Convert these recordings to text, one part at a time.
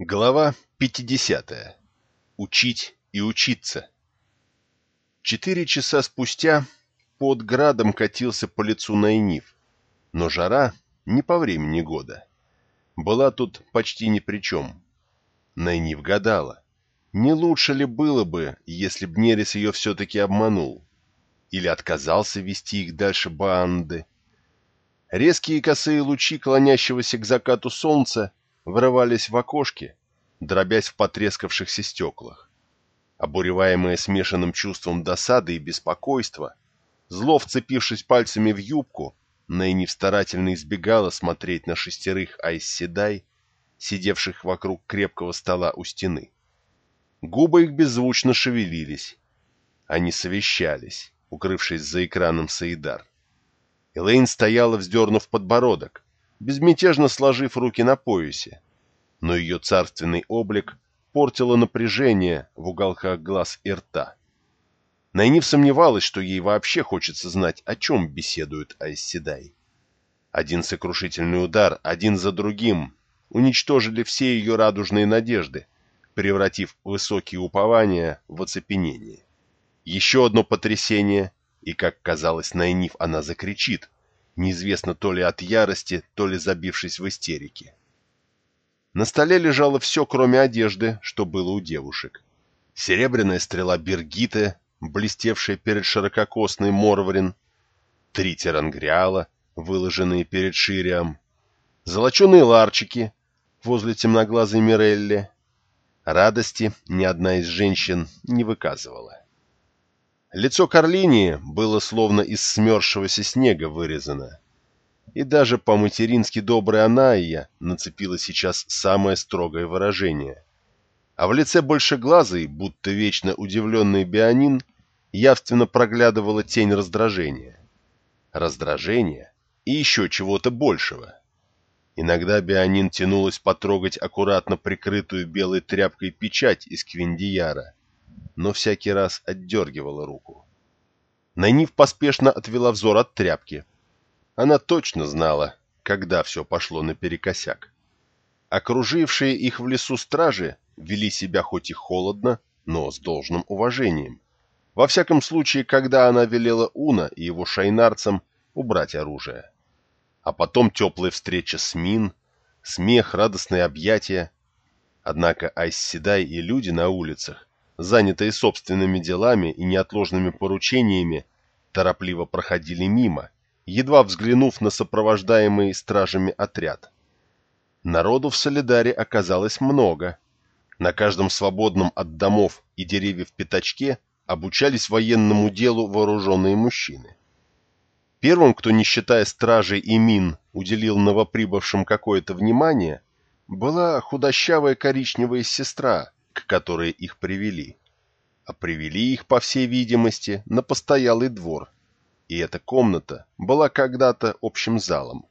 Глава 50. Учить и учиться. Четыре часа спустя под градом катился по лицу Найниф, но жара не по времени года. Была тут почти ни при чем. Найниф гадала, не лучше ли было бы, если б Нерис ее все-таки обманул, или отказался вести их дальше банды. Резкие косые лучи клонящегося к закату солнца врывались в окошки, дробясь в потрескавшихся стеклах. Обуреваемая смешанным чувством досады и беспокойства, зло вцепившись пальцами в юбку, Нейни старательно избегала смотреть на шестерых айсседай, сидевших вокруг крепкого стола у стены. Губы их беззвучно шевелились. Они совещались, укрывшись за экраном Саидар. Элейн стояла, вздернув подбородок, безмятежно сложив руки на поясе, но ее царственный облик портило напряжение в уголках глаз и рта. Найниф сомневалась, что ей вообще хочется знать, о чем беседуют Айсседай. Один сокрушительный удар, один за другим, уничтожили все ее радужные надежды, превратив высокие упования в оцепенение. Еще одно потрясение, и, как казалось Найниф, она закричит, неизвестно то ли от ярости, то ли забившись в истерике. На столе лежало все, кроме одежды, что было у девушек. Серебряная стрела Бергиты, блестевшая перед ширококосной Морварин, три терангриала, выложенные перед Шириам, золоченые ларчики возле темноглазой Мирелли. Радости ни одна из женщин не выказывала. Лицо Карлинии было словно из смерзшегося снега вырезано. И даже по-матерински добрая Анайя нацепила сейчас самое строгое выражение. А в лице большеглазый, будто вечно удивленный Бионин, явственно проглядывала тень раздражения. Раздражение и еще чего-то большего. Иногда Бионин тянулась потрогать аккуратно прикрытую белой тряпкой печать из Квиндияра, но всякий раз отдергивала руку. Найниф поспешно отвела взор от тряпки. Она точно знала, когда все пошло наперекосяк. Окружившие их в лесу стражи вели себя хоть и холодно, но с должным уважением. Во всяком случае, когда она велела Уна и его шайнарцам убрать оружие. А потом теплая встреча с Мин, смех, радостные объятия. Однако Айсседай и люди на улицах занятые собственными делами и неотложными поручениями, торопливо проходили мимо, едва взглянув на сопровождаемый стражами отряд. Народу в Солидаре оказалось много. На каждом свободном от домов и деревьев пятачке обучались военному делу вооруженные мужчины. Первым, кто, не считая стражей и мин, уделил новоприбывшим какое-то внимание, была худощавая коричневая сестра, к которой их привели. А привели их, по всей видимости, на постоялый двор. И эта комната была когда-то общим залом.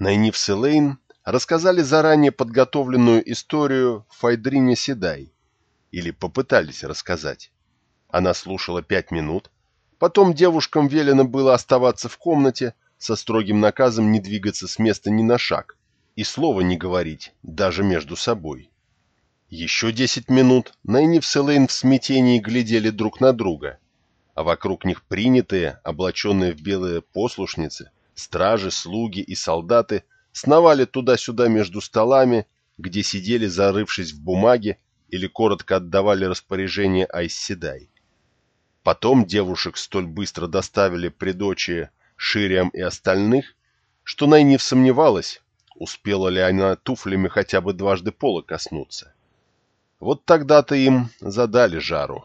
Найниф Селейн рассказали заранее подготовленную историю Файдрине Седай. Или попытались рассказать. Она слушала пять минут. Потом девушкам велено было оставаться в комнате со строгим наказом не двигаться с места ни на шаг и слова не говорить, даже между собой. Еще десять минут Найниф с Элейн в смятении глядели друг на друга, а вокруг них принятые, облаченные в белые послушницы, стражи, слуги и солдаты сновали туда-сюда между столами, где сидели, зарывшись в бумаге, или коротко отдавали распоряжение Айсседай. Потом девушек столь быстро доставили при дочери Шириам и остальных, что Найниф сомневалась, успела ли она туфлями хотя бы дважды пола коснуться. Вот тогда-то им задали жару.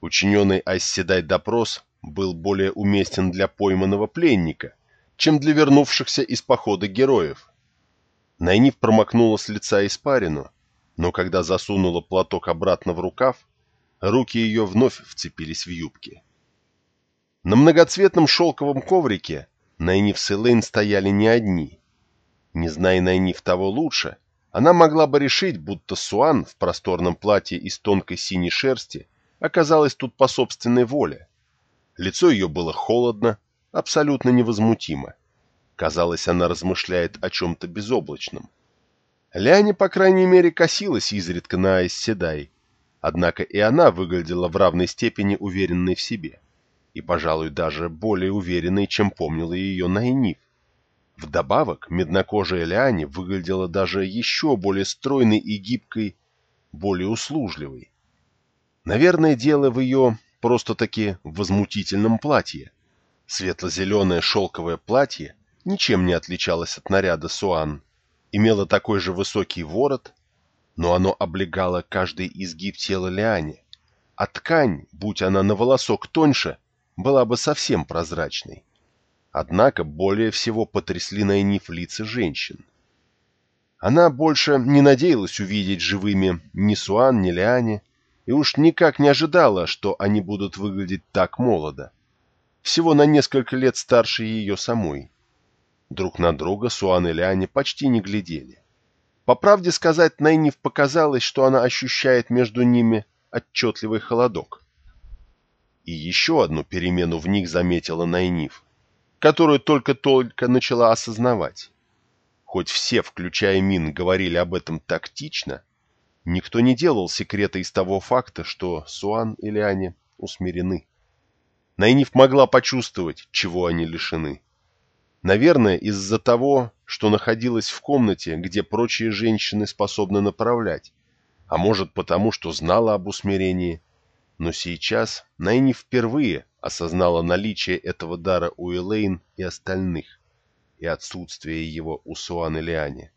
Учиненный Айсседай допрос был более уместен для пойманного пленника, чем для вернувшихся из похода героев. Найниф промокнула с лица испарину, но когда засунула платок обратно в рукав, руки ее вновь вцепились в юбки. На многоцветном шелковом коврике Найниф с Элейн стояли не одни. Не зная Найниф того лучше, она могла бы решить, будто Суан в просторном платье из тонкой синей шерсти оказалась тут по собственной воле. Лицо ее было холодно, абсолютно невозмутимо. Казалось, она размышляет о чем-то безоблачном. Ляне, по крайней мере, косилась изредка на Айсседай, однако и она выглядела в равной степени уверенной в себе, и, пожалуй, даже более уверенной, чем помнила ее Найниф. Вдобавок, меднокожая Ляне выглядела даже еще более стройной и гибкой, более услужливой. Наверное, дело в ее просто-таки возмутительном платье. Светло-зеленое шелковое платье ничем не отличалось от наряда Суан, имело такой же высокий ворот, но оно облегало каждый изгиб тела Лиане, а ткань, будь она на волосок тоньше, была бы совсем прозрачной. Однако более всего потрясли Найниф лица женщин. Она больше не надеялась увидеть живыми ни Суан, ни Лиане, и уж никак не ожидала, что они будут выглядеть так молодо. Всего на несколько лет старше ее самой. Друг на друга Суан и Лиане почти не глядели. По правде сказать, Найниф показалось, что она ощущает между ними отчетливый холодок. И еще одну перемену в них заметила Найниф, которую только-только начала осознавать. Хоть все, включая Мин, говорили об этом тактично, Никто не делал секрета из того факта, что Суан и Лиане усмирены. Найниф могла почувствовать, чего они лишены. Наверное, из-за того, что находилась в комнате, где прочие женщины способны направлять, а может потому, что знала об усмирении. Но сейчас Найниф впервые осознала наличие этого дара у Элейн и остальных, и отсутствие его у Суан и Лиане.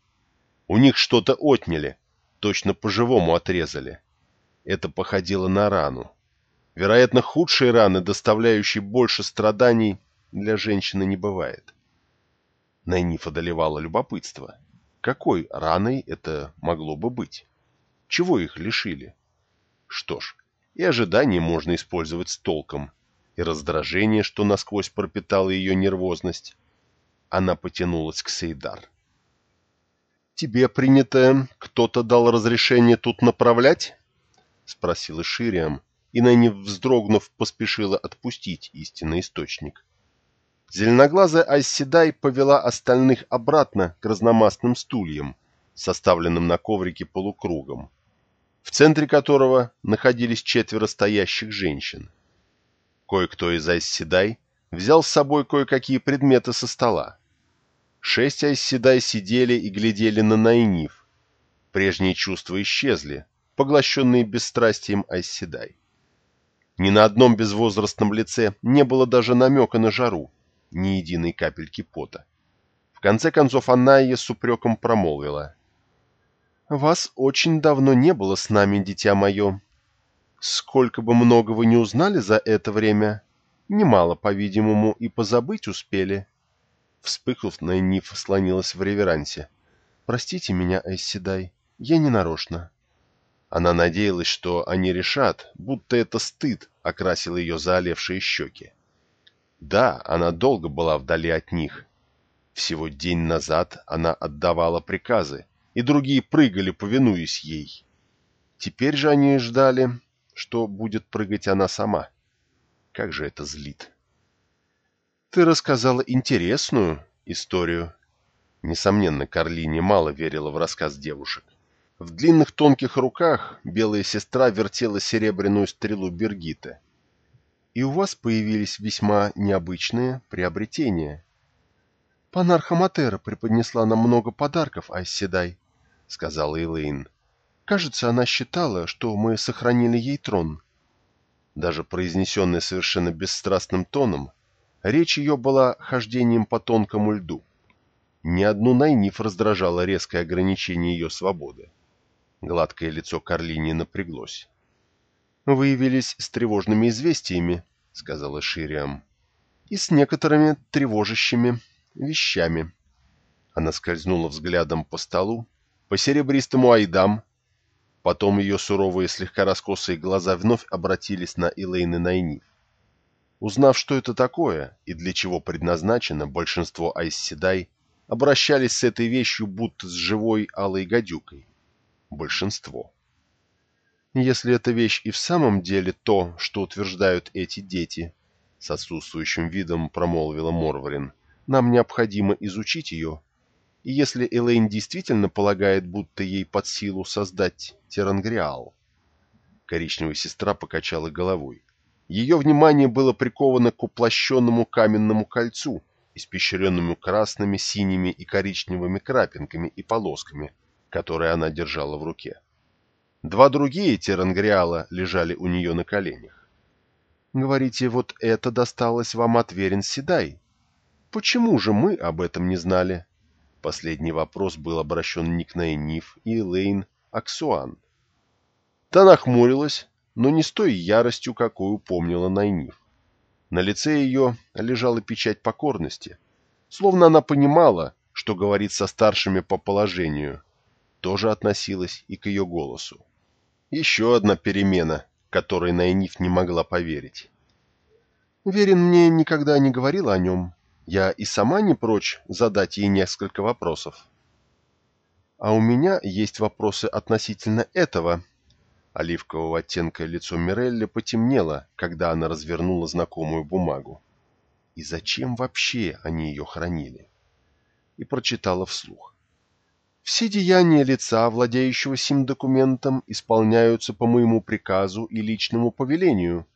У них что-то отняли, точно по-живому отрезали. Это походило на рану. Вероятно, худшие раны, доставляющие больше страданий, для женщины не бывает. Найниф одолевало любопытство. Какой раной это могло бы быть? Чего их лишили? Что ж, и ожидание можно использовать с толком, и раздражение, что насквозь пропитало ее нервозность. Она потянулась к Сейдар тебе принято, кто-то дал разрешение тут направлять?» — спросила Шириам, и Нэнни, вздрогнув, поспешила отпустить истинный источник. Зеленоглазая Айседай повела остальных обратно к разномастным стульям, составленным на коврике полукругом, в центре которого находились четверо стоящих женщин. Кое-кто из Айседай взял с собой кое-какие предметы со стола. Шесть Айсседай сидели и глядели на Найниф. Прежние чувства исчезли, поглощенные бесстрастием Айсседай. Ни на одном безвозрастном лице не было даже намека на жару, ни единой капельки пота. В конце концов Анайя с упреком промолвила. «Вас очень давно не было с нами, дитя мое. Сколько бы много вы не узнали за это время, немало, по-видимому, и позабыть успели». Вспыхнув, Найниф слонилась в реверансе. «Простите меня, Эсседай, я не нарочно». Она надеялась, что они решат, будто это стыд окрасил ее заолевшие щеки. Да, она долго была вдали от них. Всего день назад она отдавала приказы, и другие прыгали, повинуясь ей. Теперь же они ждали, что будет прыгать она сама. Как же это злит! Ты рассказала интересную историю. Несомненно, Карлине мало верила в рассказ девушек. В длинных тонких руках белая сестра вертела серебряную стрелу Бергита. И у вас появились весьма необычные приобретения. Панарха Матера преподнесла нам много подарков, Айседай, — сказала Элейн. Кажется, она считала, что мы сохранили ей трон. Даже произнесенный совершенно бесстрастным тоном, Речь ее была хождением по тонкому льду. Ни одну Найниф раздражало резкое ограничение ее свободы. Гладкое лицо Карлини напряглось. «Вы явились с тревожными известиями», — сказала Шириам, — «и с некоторыми тревожащими вещами». Она скользнула взглядом по столу, по серебристому айдам, потом ее суровые слегка раскосые глаза вновь обратились на Илэйн и Найниф. Узнав, что это такое и для чего предназначено, большинство айсседай обращались с этой вещью будто с живой алой гадюкой. Большинство. Если эта вещь и в самом деле то, что утверждают эти дети, с отсутствующим видом промолвила Морварин, нам необходимо изучить ее. И если Элейн действительно полагает, будто ей под силу создать Терангриал. Коричневая сестра покачала головой. Ее внимание было приковано к уплощенному каменному кольцу, испещренному красными, синими и коричневыми крапинками и полосками, которые она держала в руке. Два другие терангриала лежали у нее на коленях. «Говорите, вот это досталось вам от Верен Седай. Почему же мы об этом не знали?» Последний вопрос был обращен не к Найниф и Лейн Аксуан. Та нахмурилась, но не с той яростью, какую помнила Найниф. На лице ее лежала печать покорности, словно она понимала, что говорит со старшими по положению, тоже относилась и к ее голосу. Еще одна перемена, которой Найниф не могла поверить. Верин мне никогда не говорил о нем. Я и сама не прочь задать ей несколько вопросов. А у меня есть вопросы относительно этого, Оливкового оттенка лицо Мирелли потемнело, когда она развернула знакомую бумагу. И зачем вообще они ее хранили? И прочитала вслух. Все деяния лица, владеющего сим документом, исполняются по моему приказу и личному повелению.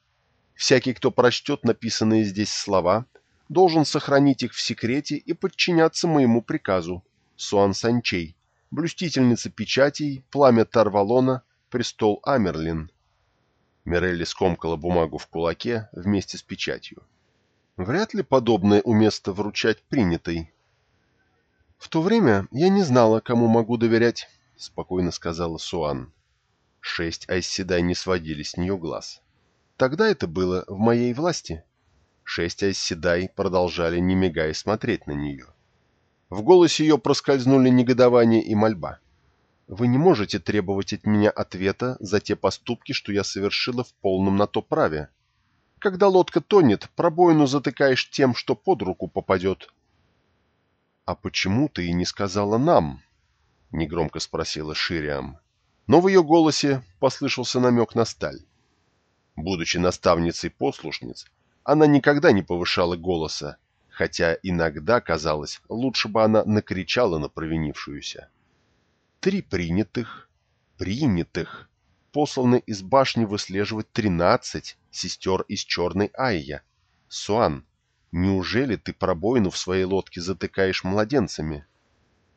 Всякий, кто прочтет написанные здесь слова, должен сохранить их в секрете и подчиняться моему приказу. Суан Санчей, блюстительница печатей, пламя Тарвалона, престол Амерлин. Мирелли скомкала бумагу в кулаке вместе с печатью. Вряд ли подобное уместно вручать принятой. В то время я не знала, кому могу доверять, спокойно сказала Суан. Шесть айсседай не сводили с нее глаз. Тогда это было в моей власти. Шесть айсседай продолжали, не мигая, смотреть на нее. В голосе ее проскользнули негодование и мольба. Вы не можете требовать от меня ответа за те поступки, что я совершила в полном на то праве. Когда лодка тонет, пробоину затыкаешь тем, что под руку попадет. — А почему ты и не сказала нам? — негромко спросила Шириам. Но в ее голосе послышался намек на сталь. Будучи наставницей послушниц, она никогда не повышала голоса, хотя иногда, казалось, лучше бы она накричала на провинившуюся. Три принятых, принятых, посланы из башни выслеживать тринадцать сестер из Черной Айя. Суан, неужели ты пробоину в своей лодке затыкаешь младенцами?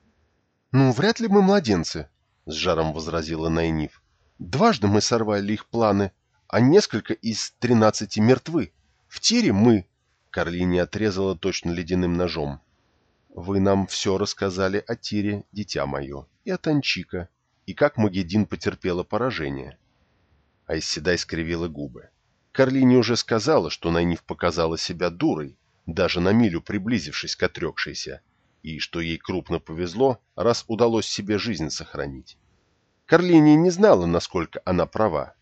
— Ну, вряд ли мы младенцы, — с жаром возразила Найниф. — Дважды мы сорвали их планы, а несколько из тринадцати мертвы. В тире мы... Карлини отрезала точно ледяным ножом. Вы нам все рассказали о Тире, дитя мое, и о Танчика, и как Магеддин потерпела поражение. Айседай скривила губы. Карлини уже сказала, что Найниф показала себя дурой, даже на милю приблизившись к отрекшейся, и что ей крупно повезло, раз удалось себе жизнь сохранить. Карлини не знала, насколько она права.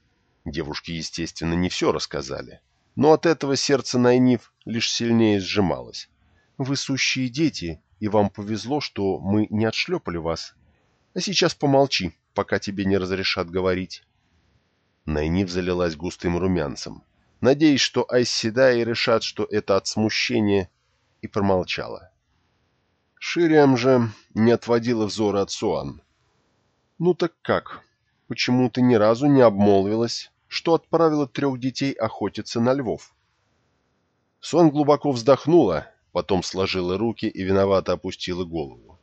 Девушки, естественно, не все рассказали, но от этого сердце Найниф лишь сильнее сжималось. Вы сущие дети, и вам повезло, что мы не отшлепали вас. А сейчас помолчи, пока тебе не разрешат говорить. Найниф залилась густым румянцем, надеясь, что Айсседаи решат, что это от смущения, и промолчала. Шириам же не отводила взора от Суан. «Ну так как? Почему ты ни разу не обмолвилась, что отправила трех детей охотиться на львов?» Суан глубоко вздохнула потом сложила руки и виновато опустила голову.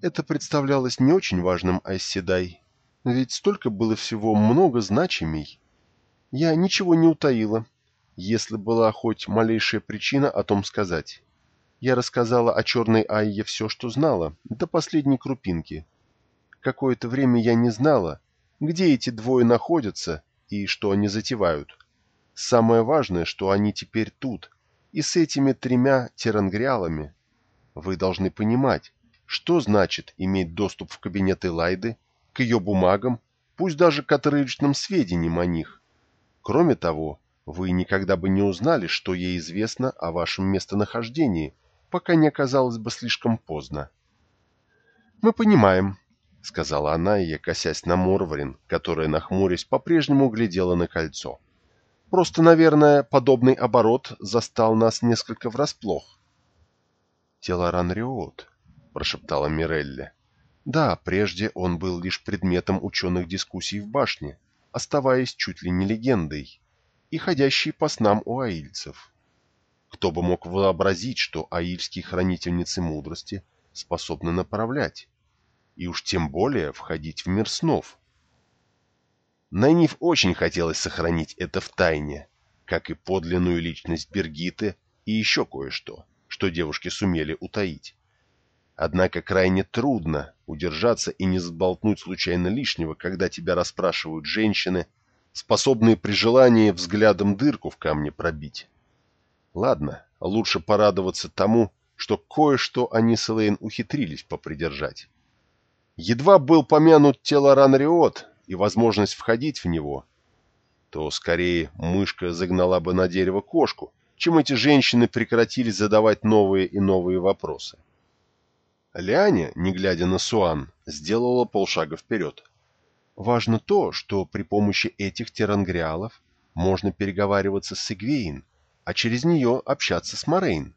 Это представлялось не очень важным Айседай, ведь столько было всего много значимей. Я ничего не утаила, если была хоть малейшая причина о том сказать. Я рассказала о черной Айе все, что знала, до последней крупинки. Какое-то время я не знала, где эти двое находятся и что они затевают. Самое важное, что они теперь тут, и с этими тремя тирангриалами. Вы должны понимать, что значит иметь доступ в кабинет Элайды, к ее бумагам, пусть даже к отрывочным сведениям о них. Кроме того, вы никогда бы не узнали, что ей известно о вашем местонахождении, пока не оказалось бы слишком поздно. «Мы понимаем», — сказала она, и косясь на Морварин, которая, нахмурясь, по-прежнему глядела на кольцо. Просто, наверное, подобный оборот застал нас несколько врасплох. Телоран Риот. прошептала Мирелли. «Да, прежде он был лишь предметом ученых дискуссий в башне, оставаясь чуть ли не легендой, и ходящей по снам у аильцев. Кто бы мог вообразить, что аильские хранительницы мудрости способны направлять, и уж тем более входить в мир снов?» Найниф очень хотелось сохранить это в тайне, как и подлинную личность Бергиты и еще кое-что, что девушки сумели утаить. Однако крайне трудно удержаться и не сболтнуть случайно лишнего, когда тебя расспрашивают женщины, способные при желании взглядом дырку в камне пробить. Ладно, лучше порадоваться тому, что кое-что они с Элейн ухитрились попридержать. Едва был помянут тело Ранриот и возможность входить в него, то скорее мышка загнала бы на дерево кошку, чем эти женщины прекратили задавать новые и новые вопросы. Ляня, не глядя на Суан, сделала полшага вперед. Важно то, что при помощи этих терангриалов можно переговариваться с Игвейн, а через нее общаться с Морейн.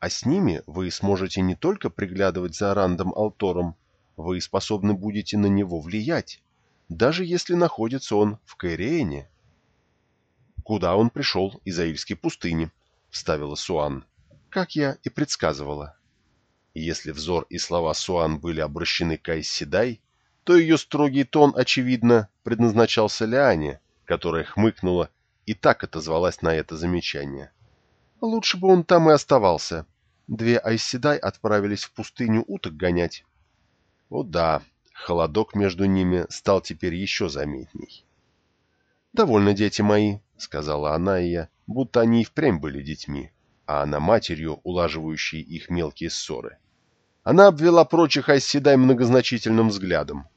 А с ними вы сможете не только приглядывать за Рандом Алтором, вы способны будете на него влиять, даже если находится он в Кайрене. «Куда он пришел из Аильской пустыни?» — вставила Суан. «Как я и предсказывала». Если взор и слова Суан были обращены к Айсседай, то ее строгий тон, очевидно, предназначался Лиане, которая хмыкнула и так отозвалась на это замечание. Лучше бы он там и оставался. Две Айсседай отправились в пустыню уток гонять. О да, холодок между ними стал теперь еще заметней. «Довольно, дети мои», — сказала она и я, будто они и впрямь были детьми, а она матерью, улаживающей их мелкие ссоры. Она обвела прочих оседай многозначительным взглядом.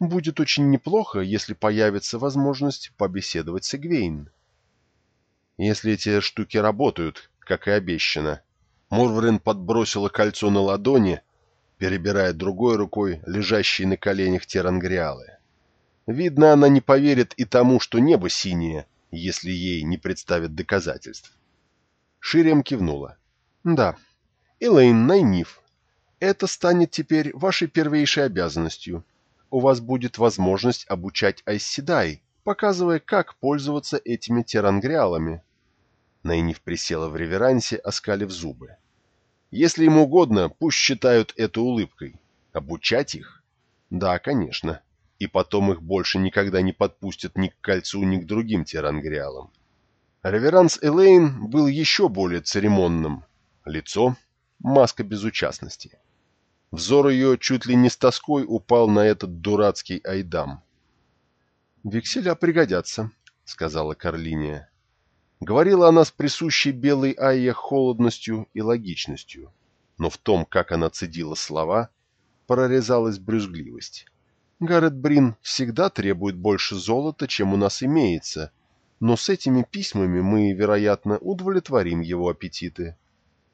«Будет очень неплохо, если появится возможность побеседовать с Эгвейн». «Если эти штуки работают, как и обещано». Мурврин подбросила кольцо на ладони, перебирая другой рукой лежащие на коленях терангриалы. Видно, она не поверит и тому, что небо синее, если ей не представят доказательств. Шириам кивнула. «Да, Элейн Найниф, это станет теперь вашей первейшей обязанностью. У вас будет возможность обучать Айсседай, показывая, как пользоваться этими терангриалами. Найниф присела в реверансе, оскалив зубы. Если им угодно, пусть считают это улыбкой. Обучать их? Да, конечно. И потом их больше никогда не подпустят ни к кольцу, ни к другим терангриалам. Реверанс Элейн был еще более церемонным. Лицо — маска безучастности. Взор ее чуть ли не с тоской упал на этот дурацкий айдам. «Векселя пригодятся», — сказала Карлиния. Говорила она с присущей белой Айе холодностью и логичностью, но в том, как она цедила слова, прорезалась брюзгливость. Гаррет Брин всегда требует больше золота, чем у нас имеется, но с этими письмами мы, вероятно, удовлетворим его аппетиты.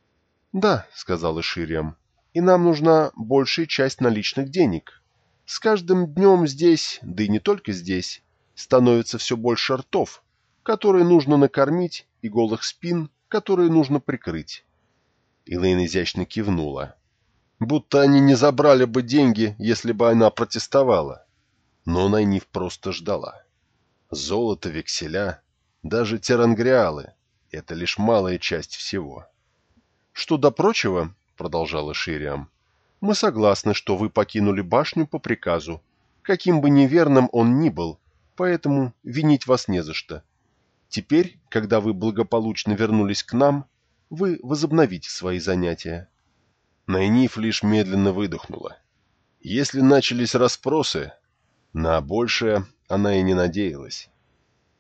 — Да, — сказала Шириам, и нам нужна большая часть наличных денег. С каждым днем здесь, да и не только здесь, становится все больше ртов, которые нужно накормить, и голых спин, которые нужно прикрыть. Элэйн изящно кивнула. Будто они не забрали бы деньги, если бы она протестовала. Но Найниф просто ждала. Золото, векселя, даже терангриалы — это лишь малая часть всего. Что до прочего, продолжала Шириам. «Мы согласны, что вы покинули башню по приказу, каким бы неверным он ни был, поэтому винить вас не за что. Теперь, когда вы благополучно вернулись к нам, вы возобновите свои занятия». Найниф лишь медленно выдохнула. Если начались расспросы, на большее она и не надеялась.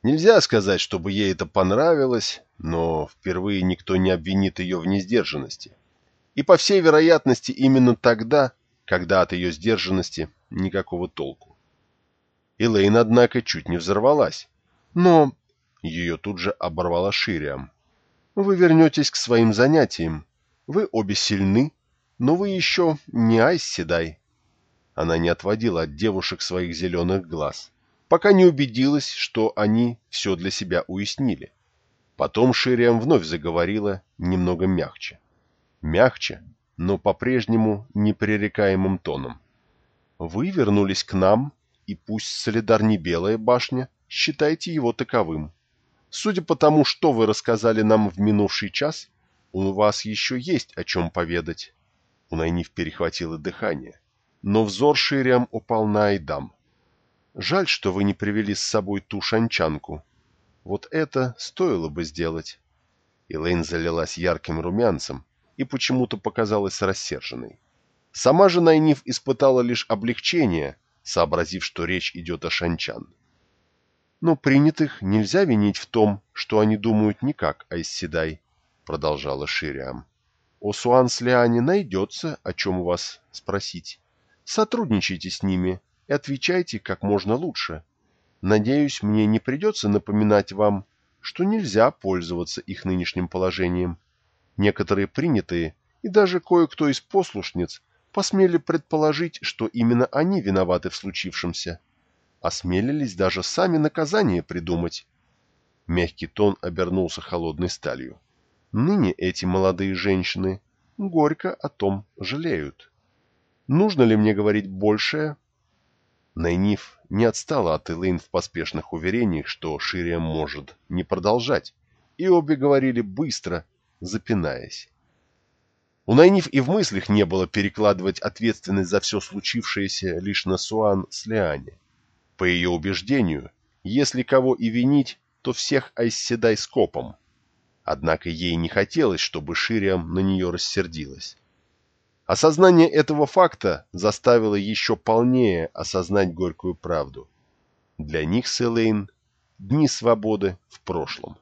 Нельзя сказать, чтобы ей это понравилось, но впервые никто не обвинит ее в несдержанности и, по всей вероятности, именно тогда, когда от ее сдержанности никакого толку. Элейн, однако, чуть не взорвалась. Но ее тут же оборвала Шириам. «Вы вернетесь к своим занятиям. Вы обе сильны, но вы еще не Айсседай». Она не отводила от девушек своих зеленых глаз, пока не убедилась, что они все для себя уяснили. Потом Шириам вновь заговорила немного мягче. Мягче, но по-прежнему непререкаемым тоном. «Вы вернулись к нам, и пусть Солидар не Белая башня, считайте его таковым. Судя по тому, что вы рассказали нам в минувший час, у вас еще есть о чем поведать». У Найниф перехватило дыхание, но взор Шириам упал на Айдам. «Жаль, что вы не привели с собой ту шанчанку. Вот это стоило бы сделать». Элейн залилась ярким румянцем и почему-то показалась рассерженной. Сама же Найниф испытала лишь облегчение, сообразив, что речь идет о шанчан. «Но принятых нельзя винить в том, что они думают не как Айсседай», — продолжала Шириам. «О Суан Слиане найдется, о чем у вас спросить. Сотрудничайте с ними и отвечайте как можно лучше. Надеюсь, мне не придется напоминать вам, что нельзя пользоваться их нынешним положением. Некоторые принятые и даже кое-кто из послушниц посмели предположить, что именно они виноваты в случившемся. Осмелились даже сами наказание придумать. Мягкий тон обернулся холодной сталью. Ныне эти молодые женщины горько о том жалеют. Нужно ли мне говорить большее? Найниф не отстала от Элейн в поспешных уверениях, что Шириам может не продолжать, и обе говорили быстро, запинаясь. У Найниф и в мыслях не было перекладывать ответственность за все случившееся лишь на Суан с Лиане. По ее убеждению, если кого и винить, то всех Айсседай скопом. Однако ей не хотелось, чтобы Шириам на нее рассердилась. Осознание этого факта заставило еще полнее осознать горькую правду. Для них с Элейн дни свободы в прошлом.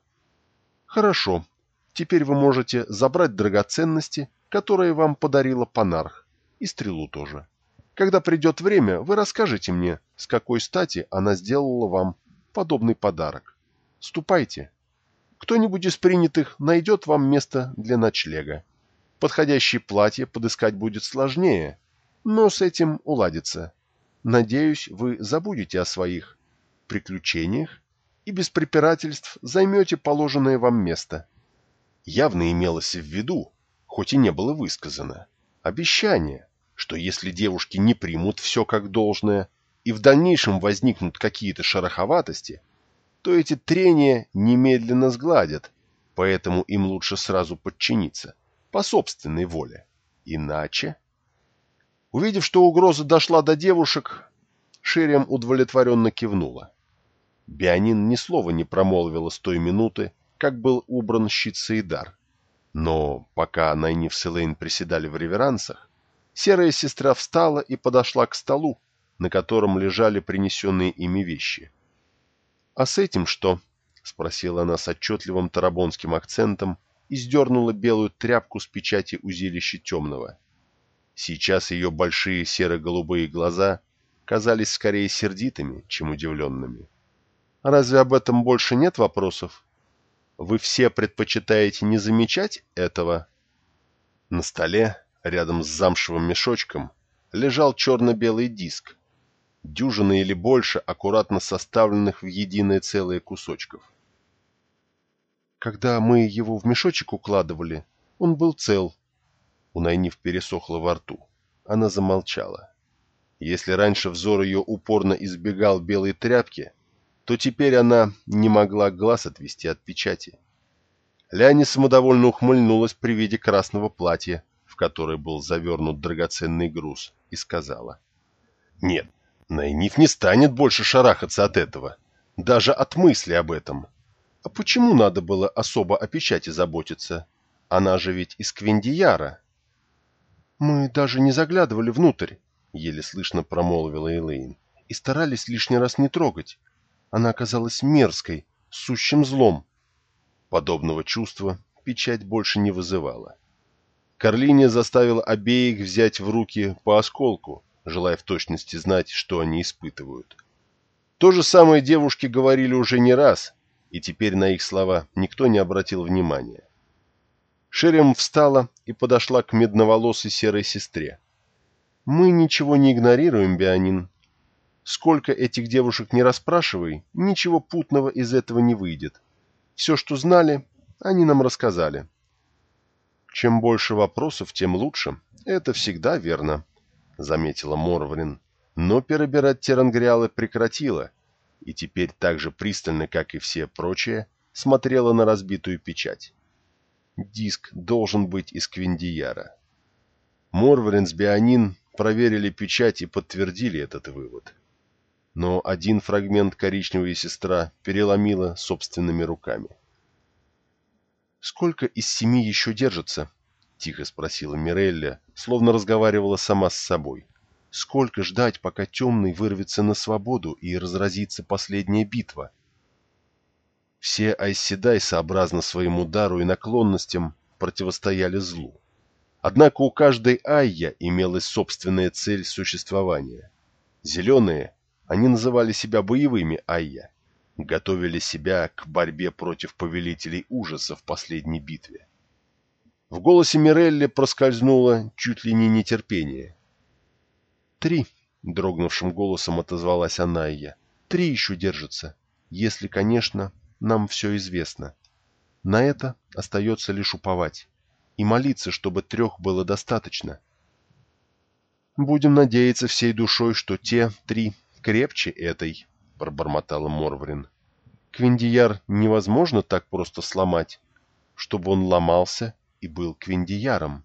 Хорошо, теперь вы можете забрать драгоценности, которые вам подарила Панарх, и стрелу тоже. Когда придет время, вы расскажете мне, с какой стати она сделала вам подобный подарок. Ступайте. Кто-нибудь из принятых найдет вам место для ночлега. Подходящее платье подыскать будет сложнее, но с этим уладится. Надеюсь, вы забудете о своих приключениях и без препирательств займете положенное вам место. Явно имелось в виду, хоть и не было высказано, обещание, что если девушки не примут все как должное и в дальнейшем возникнут какие-то шероховатости, то эти трения немедленно сгладят, поэтому им лучше сразу подчиниться по собственной воле. Иначе... Увидев, что угроза дошла до девушек, Шириам удовлетворенно кивнула. Бианин ни слова не промолвила с той минуты, как был убран щит Саидар. Но пока Найниф с Элейн приседали в реверансах, серая сестра встала и подошла к столу, на котором лежали принесенные ими вещи. — А с этим что? — спросила она с отчетливым тарабонским акцентом, и сдернула белую тряпку с печати узилища темного. Сейчас ее большие серо-голубые глаза казались скорее сердитыми, чем удивленными. «Разве об этом больше нет вопросов? Вы все предпочитаете не замечать этого?» На столе, рядом с замшевым мешочком, лежал черно-белый диск, дюжина или больше аккуратно составленных в единое целое кусочков. Когда мы его в мешочек укладывали, он был цел. У Найниф пересохло во рту. Она замолчала. Если раньше взор ее упорно избегал белой тряпки, то теперь она не могла глаз отвести от печати. Ляни самодовольно ухмыльнулась при виде красного платья, в которое был завернут драгоценный груз, и сказала. «Нет, Найниф не станет больше шарахаться от этого, даже от мысли об этом. А почему надо было особо о печати заботиться? Она же ведь из Квиндияра. Мы даже не заглядывали внутрь, еле слышно промолвила Элейн, и старались лишний раз не трогать. Она оказалась мерзкой, сущим злом. Подобного чувства печать больше не вызывала. Карлиния заставила обеих взять в руки по осколку, желая в точности знать, что они испытывают. То же самое девушки говорили уже не раз, и теперь на их слова никто не обратил внимания. Шерем встала и подошла к медноволосой серой сестре. «Мы ничего не игнорируем, Бианин. Сколько этих девушек не расспрашивай, ничего путного из этого не выйдет. Все, что знали, они нам рассказали». «Чем больше вопросов, тем лучше», это всегда верно», — заметила Морврин. Но перебирать терангриалы прекратила, и теперь так же пристально, как и все прочие, смотрела на разбитую печать. Диск должен быть из Квиндияра. Морврин с Бионин проверили печать и подтвердили этот вывод. Но один фрагмент коричневая сестра переломила собственными руками. «Сколько из семи еще держится?» — тихо спросила Мирелля, словно разговаривала сама с собой. «Сколько ждать, пока темный вырвется на свободу и разразится последняя битва?» Все Айседай, сообразно своему удару и наклонностям, противостояли злу. Однако у каждой Айя имелась собственная цель существования. Зеленые, они называли себя боевыми Айя, готовили себя к борьбе против повелителей ужаса в последней битве. В голосе Мирелли проскользнуло чуть ли не нетерпение. «Три», — дрогнувшим голосом отозвалась Анайя, — «три еще держатся, если, конечно, нам все известно. На это остается лишь уповать и молиться, чтобы трех было достаточно. Будем надеяться всей душой, что те три крепче этой, — пробормотала Морврин. Квиндияр невозможно так просто сломать, чтобы он ломался и был Квиндияром.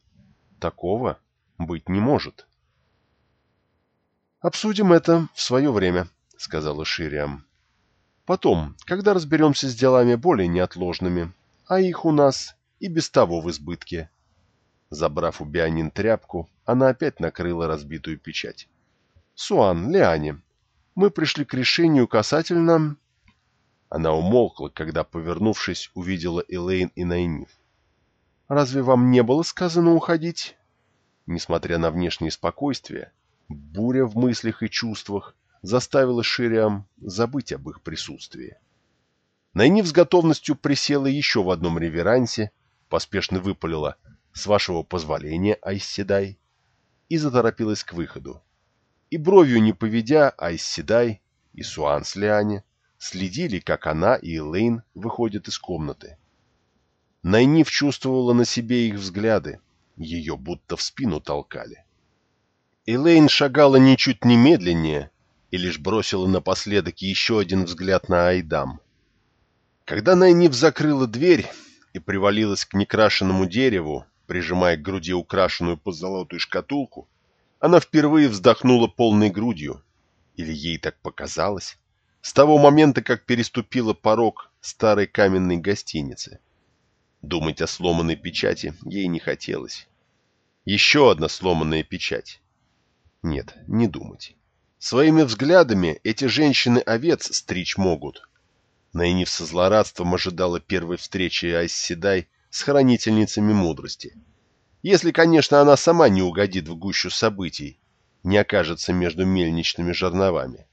Такого быть не может. «Обсудим это в свое время», — сказала Шириам. «Потом, когда разберемся с делами более неотложными, а их у нас и без того в избытке». Забрав у Бианин тряпку, она опять накрыла разбитую печать. «Суан, Лиане, мы пришли к решению касательно...» Она умолкла, когда, повернувшись, увидела Элейн и Найниф. «Разве вам не было сказано уходить?» Несмотря на внешнее спокойствие, буря в мыслях и чувствах заставила Шириам забыть об их присутствии. Найниф с готовностью присела еще в одном реверансе, поспешно выпалила «С вашего позволения, Айсседай», и заторопилась к выходу и бровью не поведя, Айсседай и Суан с Лиане следили, как она и Элейн выходят из комнаты. Найниф чувствовала на себе их взгляды, ее будто в спину толкали. Элейн шагала ничуть не медленнее и лишь бросила напоследок еще один взгляд на Айдам. Когда Найниф закрыла дверь и привалилась к некрашенному дереву, прижимая к груди украшенную позолотую шкатулку, она впервые вздохнула полной грудью. Или ей так показалось? С того момента, как переступила порог старой каменной гостиницы. Думать о сломанной печати ей не хотелось. Еще одна сломанная печать. Нет, не думать. Своими взглядами эти женщины овец стричь могут. Найнив со злорадством ожидала первой встречи Айсседай с хранительницами мудрости — если, конечно, она сама не угодит в гущу событий, не окажется между мельничными жерновами.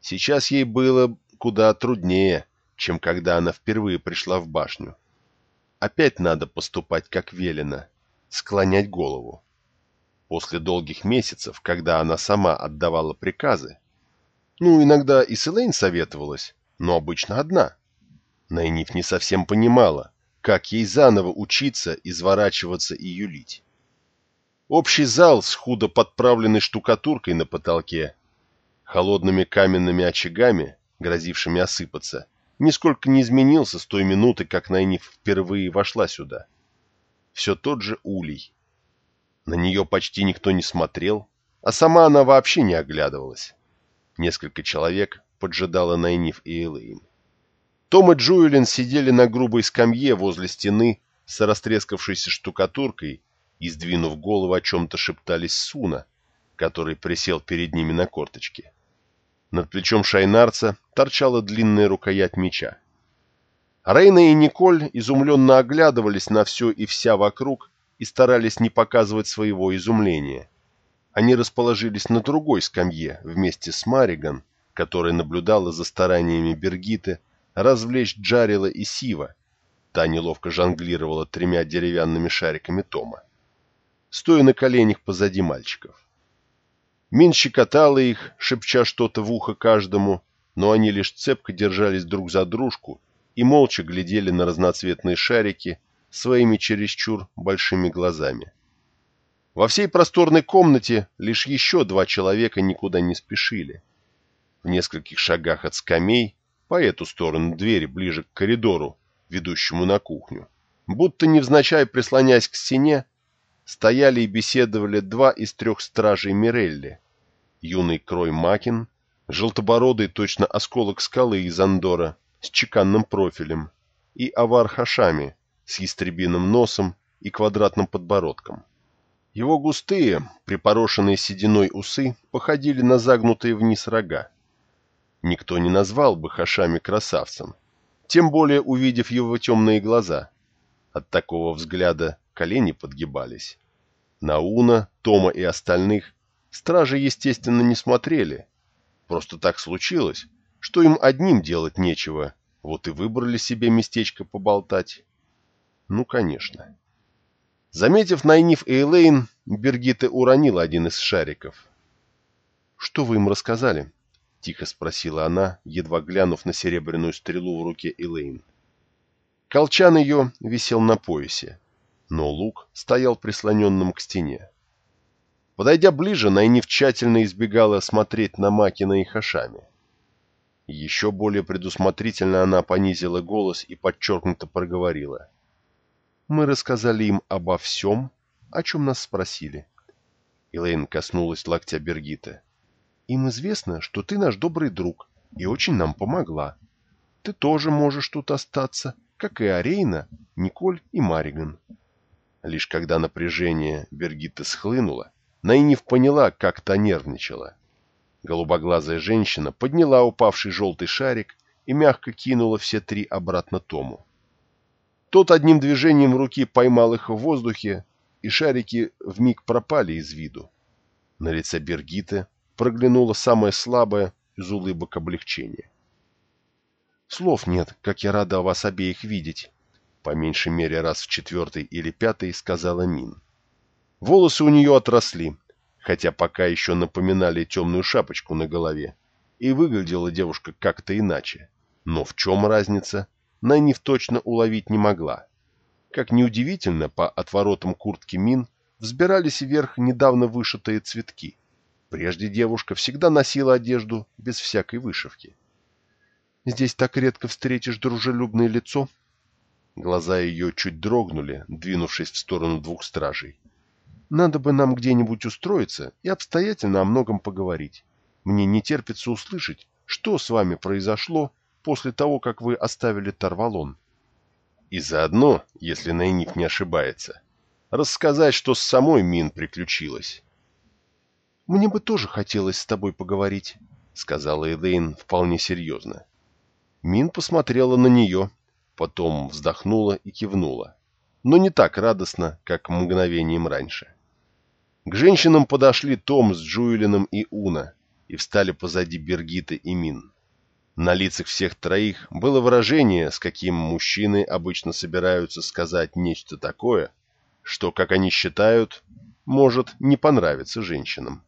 Сейчас ей было куда труднее, чем когда она впервые пришла в башню. Опять надо поступать как велено, склонять голову. После долгих месяцев, когда она сама отдавала приказы, ну, иногда и с Элейн советовалась, но обычно одна. Найниф не совсем понимала, как ей заново учиться, изворачиваться и юлить. Общий зал с худо подправленной штукатуркой на потолке, холодными каменными очагами, грозившими осыпаться, нисколько не изменился с той минуты, как Найниф впервые вошла сюда. Все тот же улей. На нее почти никто не смотрел, а сама она вообще не оглядывалась. Несколько человек поджидало Найниф и Элэйн. Том и Джуэлин сидели на грубой скамье возле стены с растрескавшейся штукатуркой и, сдвинув голову, о чем-то шептались Суна, который присел перед ними на корточке. Над плечом шайнарца торчала длинная рукоять меча. Рейна и Николь изумленно оглядывались на все и вся вокруг и старались не показывать своего изумления. Они расположились на другой скамье вместе с Мариган, которая наблюдала за стараниями Бергиты развлечь Джарила и Сива. Та неловко жонглировала тремя деревянными шариками Тома, стоя на коленях позади мальчиков. Мин щекотала их, шепча что-то в ухо каждому, но они лишь цепко держались друг за дружку и молча глядели на разноцветные шарики своими чересчур большими глазами. Во всей просторной комнате лишь еще два человека никуда не спешили. В нескольких шагах от скамей, по эту сторону двери, ближе к коридору, ведущему на кухню, будто невзначай прислонясь к стене, стояли и беседовали два из трех стражей Мирелли. Юный Крой Макин, желтобородый точно осколок скалы из Андора, с чеканным профилем, и Авар Хашами с ястребиным носом и квадратным подбородком. Его густые, припорошенные сединой усы походили на загнутые вниз рога. Никто не назвал бы Хашами красавцем, тем более увидев его темные глаза. От такого взгляда колени подгибались. На Уна, Тома и остальных стражи, естественно, не смотрели. Просто так случилось, что им одним делать нечего, вот и выбрали себе местечко поболтать. Ну, конечно. Заметив Найниф и Элейн, Бергита уронила один из шариков. «Что вы им рассказали?» — тихо спросила она, едва глянув на серебряную стрелу в руке Элейн. Колчан ее висел на поясе, но лук стоял прислоненным к стене. Подойдя ближе, Найниф тщательно избегала смотреть на Макина и Хашами. Еще более предусмотрительно она понизила голос и подчеркнуто проговорила. «Мы рассказали им обо всем, о чем нас спросили». Элейн коснулась локтя Бергита. «Им известно, что ты наш добрый друг и очень нам помогла. Ты тоже можешь тут остаться, как и Арейна, Николь и Мариган». Лишь когда напряжение Бергита схлынуло, Найниф поняла, как та нервничала. Голубоглазая женщина подняла упавший желтый шарик и мягко кинула все три обратно Тому. Тот одним движением руки поймал их в воздухе, и шарики вмиг пропали из виду. На лице Бергиты проглянуло самое слабое из улыбок облегчения. «Слов нет, как я рада вас обеих видеть», — по меньшей мере раз в четвертый или пятый сказала Мин. Волосы у нее отросли, хотя пока еще напоминали темную шапочку на голове, и выглядела девушка как-то иначе. Но в чем разница, Найниф точно уловить не могла. Как неудивительно, по отворотам куртки Мин взбирались вверх недавно вышитые цветки. Прежде девушка всегда носила одежду без всякой вышивки. «Здесь так редко встретишь дружелюбное лицо». Глаза ее чуть дрогнули, двинувшись в сторону двух стражей. Надо бы нам где-нибудь устроиться и обстоятельно о многом поговорить. Мне не терпится услышать, что с вами произошло после того, как вы оставили Тарвалон. И заодно, если Найник не ошибается, рассказать, что с самой Мин приключилось. «Мне бы тоже хотелось с тобой поговорить», — сказала Эдейн вполне серьезно. Мин посмотрела на нее, потом вздохнула и кивнула, но не так радостно, как мгновением раньше. К женщинам подошли Том с Джуэлином и Уна и встали позади Бергиты и Мин. На лицах всех троих было выражение, с каким мужчины обычно собираются сказать нечто такое, что, как они считают, может не понравиться женщинам.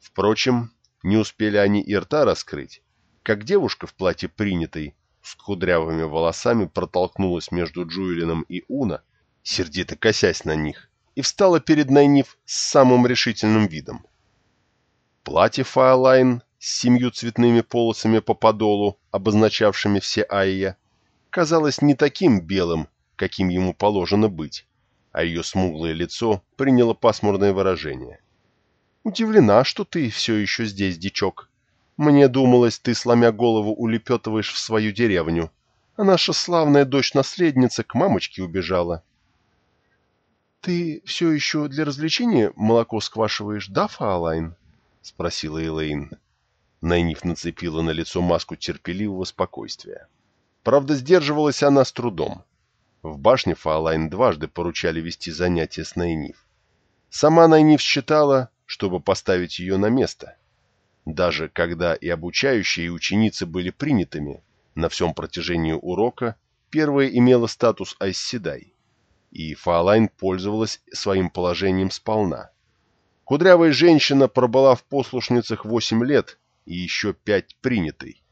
Впрочем, не успели они и рта раскрыть, как девушка в платье принятой, с кудрявыми волосами протолкнулась между Джуэлином и Уна, сердито косясь на них, и встала перед Найниф с самым решительным видом. Платье Фаолайн с семью цветными полосами по подолу, обозначавшими все Айя, казалось не таким белым, каким ему положено быть, а ее смуглое лицо приняло пасмурное выражение. «Удивлена, что ты все еще здесь, дичок. Мне думалось, ты, сломя голову, улепетываешь в свою деревню, а наша славная дочь-наследница к мамочке убежала. «Ты все еще для развлечения молоко сквашиваешь, да, Фаолайн?» — спросила Элейн. Найниф нацепила на лицо маску терпеливого спокойствия. Правда, сдерживалась она с трудом. В башне Фаолайн дважды поручали вести занятия с Найниф. Сама Найниф считала, чтобы поставить ее на место. Даже когда и обучающие, и ученицы были принятыми, на всем протяжении урока первая имела статус Айсседай и Фаолайн пользовалась своим положением сполна. Кудрявая женщина пробыла в послушницах восемь лет и еще пять принятой.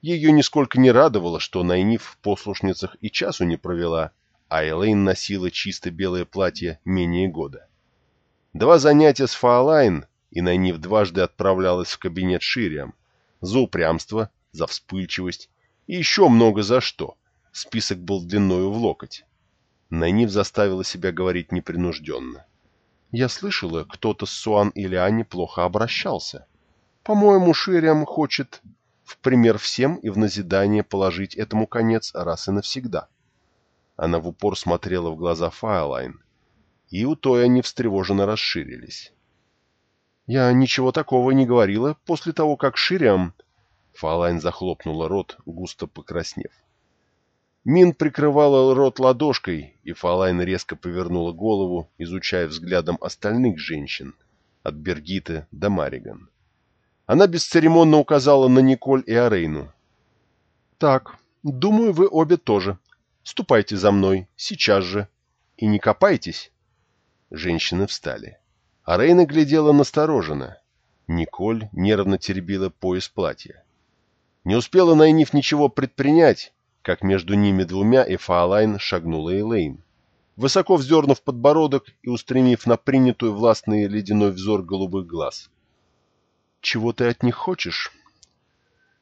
Ее нисколько не радовало, что Найниф в послушницах и часу не провела, а Элейн носила чисто белое платье менее года. Два занятия с Фаолайн, и Найниф дважды отправлялась в кабинет Шириам. За упрямство, за вспыльчивость и еще много за что. Список был длиною в локоть. Найниф заставила себя говорить непринужденно. «Я слышала, кто-то с Суан или Ани плохо обращался. По-моему, Шириам хочет в пример всем и в назидание положить этому конец раз и навсегда». Она в упор смотрела в глаза Фаолайн, и у той они встревоженно расширились. «Я ничего такого не говорила после того, как Шириам...» Фаолайн захлопнула рот, густо покраснев. Мин прикрывала рот ладошкой, и Фаолайн резко повернула голову, изучая взглядом остальных женщин, от Бергитте до Мариган. Она бесцеремонно указала на Николу и Арейну. «Так, думаю, вы обе тоже. Ступайте за мной, сейчас же. И не копайтесь». Женщины встали. Арейна глядела настороженно. Николь нервно теребила пояс платья. Не успела Найниф ничего предпринять, как между ними двумя и Фаолайн шагнула Элейн. Высоко вздернув подбородок и устремив на принятую властный ледяной взор голубых глаз. «Чего ты от них хочешь?»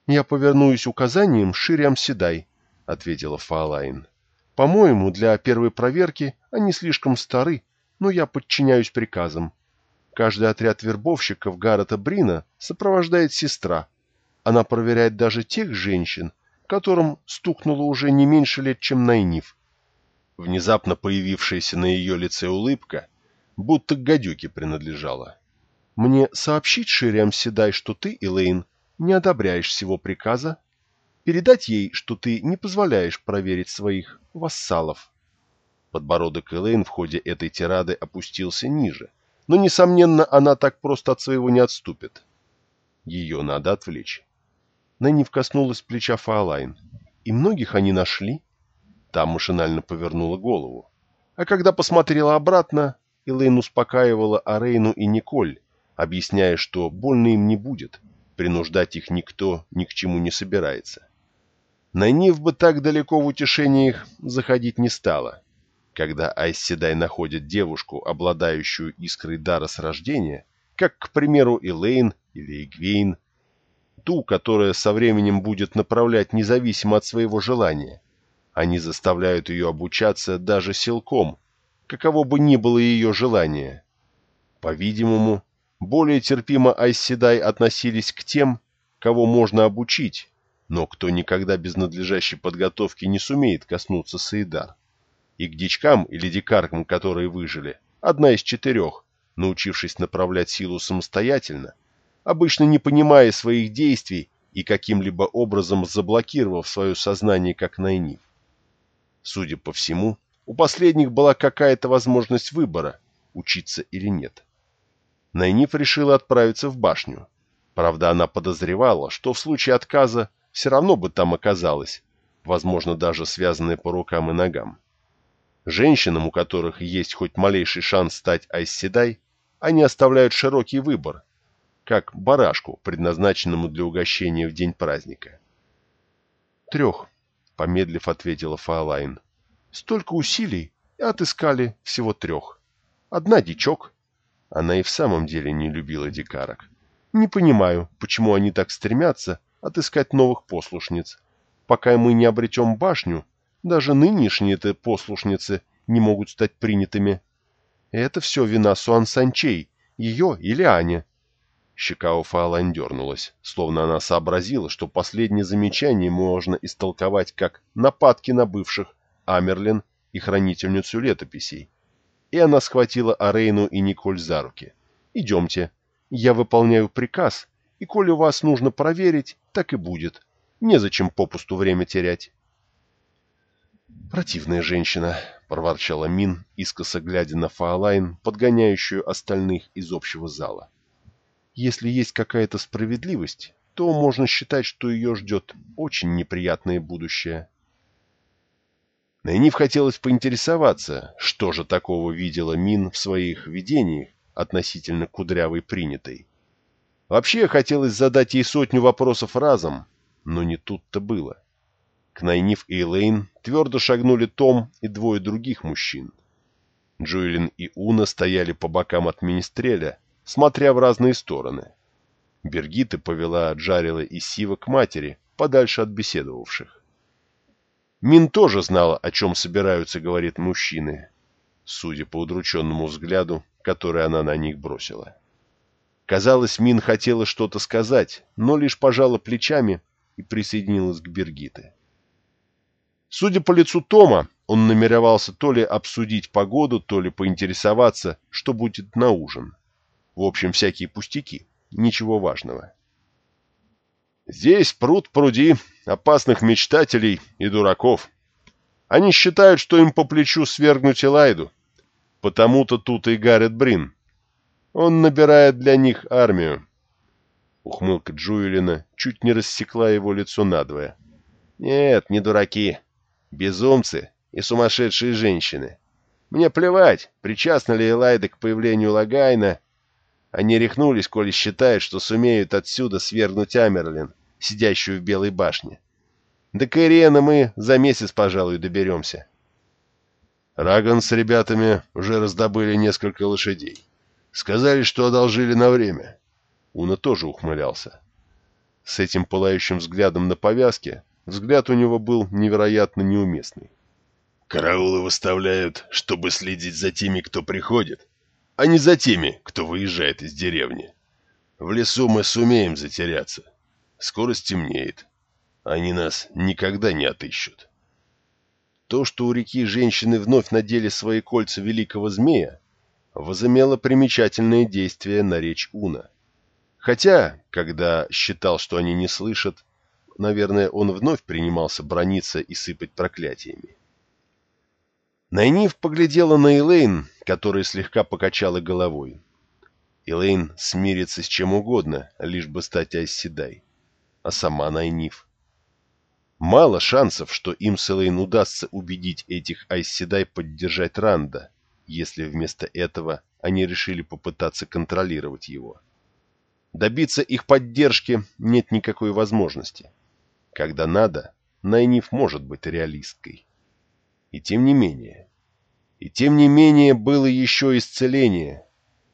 «Я повернусь указанием Шириам Седай», — ответила Фаолайн. «По-моему, для первой проверки они слишком стары, но я подчиняюсь приказам. Каждый отряд вербовщиков Гаррета Брина сопровождает сестра. Она проверяет даже тех женщин, которым стукнуло уже не меньше лет, чем Найниф. Внезапно появившаяся на ее лице улыбка, будто к гадюке принадлежала. «Мне сообщить Шириам Седай, что ты, Элейн, не одобряешь всего приказа? Передать ей, что ты не позволяешь проверить своих вассалов?» Подбородок Элейн в ходе этой тирады опустился ниже, но, несомненно, она так просто от своего не отступит. Ее надо отвлечь. Нэнни коснулась плеча Фаолайн. «И многих они нашли?» Та машинально повернула голову. А когда посмотрела обратно, Элейн успокаивала Арейну и Николь, объясняя, что больно им не будет, принуждать их никто ни к чему не собирается. Найниф бы так далеко в утешениях заходить не стала. Когда Айсседай находит девушку, обладающую искрой дара с рождения, как, к примеру, Элейн или Игвейн, ту, которая со временем будет направлять независимо от своего желания. Они заставляют ее обучаться даже силком, каково бы ни было ее желание. По-видимому, более терпимо Айседай относились к тем, кого можно обучить, но кто никогда без надлежащей подготовки не сумеет коснуться Саидар. И к дичкам или дикаркам, которые выжили, одна из четырех, научившись направлять силу самостоятельно, обычно не понимая своих действий и каким-либо образом заблокировав свое сознание как Найниф. Судя по всему, у последних была какая-то возможность выбора, учиться или нет. Найниф решила отправиться в башню. Правда, она подозревала, что в случае отказа все равно бы там оказалась, возможно, даже связанная по рукам и ногам. Женщинам, у которых есть хоть малейший шанс стать Айсседай, они оставляют широкий выбор, как барашку, предназначенному для угощения в день праздника. «Трех», — помедлив ответила Фаолайн. «Столько усилий, и отыскали всего трех. Одна дичок». Она и в самом деле не любила дикарок. «Не понимаю, почему они так стремятся отыскать новых послушниц. Пока мы не обретем башню, даже нынешние-то послушницы не могут стать принятыми. Это все вина Суан Санчей, ее или Аня. Щека у Фаолайн дернулась, словно она сообразила, что последнее замечание можно истолковать как нападки на бывших Амерлин и хранительницу летописей. И она схватила Арейну и Николь за руки. «Идемте. Я выполняю приказ, и коли вас нужно проверить, так и будет. Незачем попусту время терять». «Противная женщина», — проворчала Мин, искоса глядя на Фаолайн, подгоняющую остальных из общего зала. Если есть какая-то справедливость, то можно считать, что ее ждет очень неприятное будущее. Найниф хотелось поинтересоваться, что же такого видела Мин в своих видениях относительно кудрявой принятой. Вообще хотелось задать ей сотню вопросов разом, но не тут-то было. К Найниф и Элейн твердо шагнули Том и двое других мужчин. Джуэлин и Уна стояли по бокам от министреля, смотря в разные стороны. Бергита повела Джарила и Сива к матери, подальше от беседовавших. Мин тоже знала, о чем собираются говорить мужчины, судя по удрученному взгляду, который она на них бросила. Казалось, Мин хотела что-то сказать, но лишь пожала плечами и присоединилась к Бергите. Судя по лицу Тома, он намеревался то ли обсудить погоду, то ли поинтересоваться, что будет на ужин. В общем, всякие пустяки, ничего важного. Здесь пруд пруди опасных мечтателей и дураков. Они считают, что им по плечу свергнуть Элайду. Потому-то тут и Гаррет Брин. Он набирает для них армию. Ухмылка Джуэлина чуть не рассекла его лицо надвое. Нет, не дураки. Безумцы и сумасшедшие женщины. Мне плевать, причастна ли Элайда к появлению Логайна. Они рехнулись, коли считают, что сумеют отсюда свергнуть Амерлин, сидящую в Белой башне. До Кайриэна мы за месяц, пожалуй, доберемся. Раган с ребятами уже раздобыли несколько лошадей. Сказали, что одолжили на время. Уна тоже ухмылялся. С этим пылающим взглядом на повязке взгляд у него был невероятно неуместный. Караулы выставляют, чтобы следить за теми, кто приходит, а не за теми, кто выезжает из деревни. В лесу мы сумеем затеряться. Скоро стемнеет. Они нас никогда не отыщут. То, что у реки женщины вновь надели свои кольца великого змея, возымело примечательное действие на речь Уна. Хотя, когда считал, что они не слышат, наверное, он вновь принимался брониться и сыпать проклятиями. Найниф поглядела на Элейн, которая слегка покачала головой. Элейн смирится с чем угодно, лишь бы стать Айсседай. А сама Найниф. Мало шансов, что им с Элейн удастся убедить этих Айсседай поддержать Ранда, если вместо этого они решили попытаться контролировать его. Добиться их поддержки нет никакой возможности. Когда надо, Найниф может быть реалисткой. И тем не менее. И тем не менее было еще исцеление.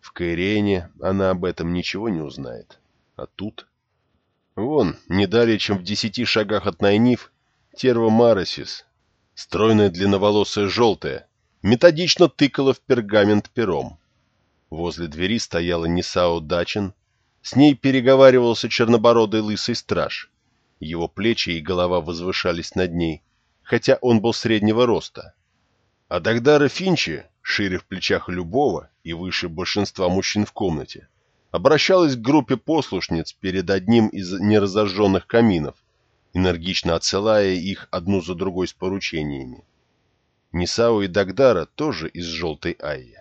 В Кайрене она об этом ничего не узнает. А тут... Вон, не далее, чем в десяти шагах от Найниф, Терва Маросис, стройная длинноволосая желтая, методично тыкала в пергамент пером. Возле двери стояла Нисао Дачин, с ней переговаривался чернобородый лысый страж. Его плечи и голова возвышались над ней, хотя он был среднего роста. А Дагдара Финчи, шире в плечах любого и выше большинства мужчин в комнате, обращалась к группе послушниц перед одним из неразожженных каминов, энергично отсылая их одну за другой с поручениями. Нисао и Дагдара тоже из желтой Айи.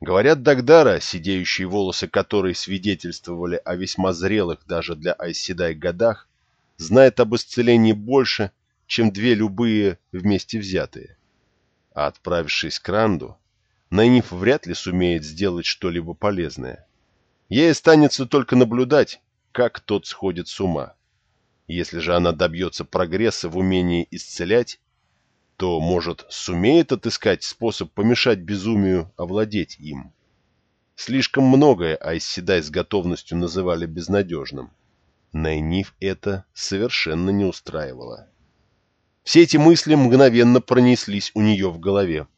Говорят, Дагдара, сидеющие волосы которой свидетельствовали о весьма зрелых даже для Айседай годах, знает об исцелении больше, чем две любые вместе взятые. А отправившись к Ранду, Найниф вряд ли сумеет сделать что-либо полезное. Ей останется только наблюдать, как тот сходит с ума. Если же она добьется прогресса в умении исцелять, то, может, сумеет отыскать способ помешать безумию овладеть им. Слишком многое Айсседай с готовностью называли безнадежным. Найниф это совершенно не устраивало. Все эти мысли мгновенно пронеслись у нее в голове,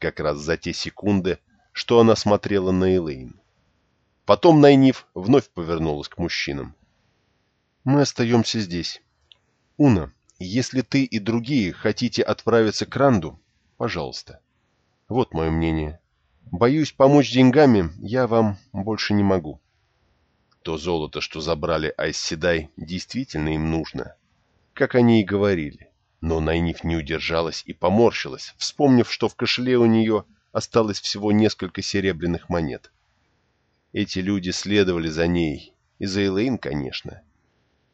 как раз за те секунды, что она смотрела на Элейн. Потом Найниф вновь повернулась к мужчинам. «Мы остаемся здесь. Уна, если ты и другие хотите отправиться к Ранду, пожалуйста. Вот мое мнение. Боюсь, помочь деньгами я вам больше не могу. То золото, что забрали Айсседай, действительно им нужно. Как они и говорили. Но Найниф не удержалась и поморщилась, вспомнив, что в кошеле у нее осталось всего несколько серебряных монет. Эти люди следовали за ней, и за Элэйн, конечно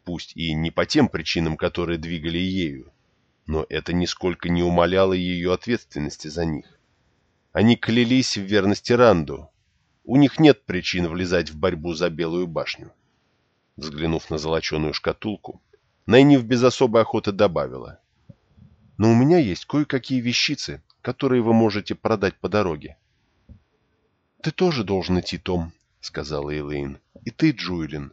пусть и не по тем причинам, которые двигали ею, но это нисколько не умаляло ее ответственности за них. Они клялись в верности Ранду. У них нет причин влезать в борьбу за Белую башню. Взглянув на золоченую шкатулку, Найниф без особой охоты добавила. «Но у меня есть кое-какие вещицы, которые вы можете продать по дороге. «Ты тоже должен идти, Том», — сказала Элейн. «И ты, Джуэлин.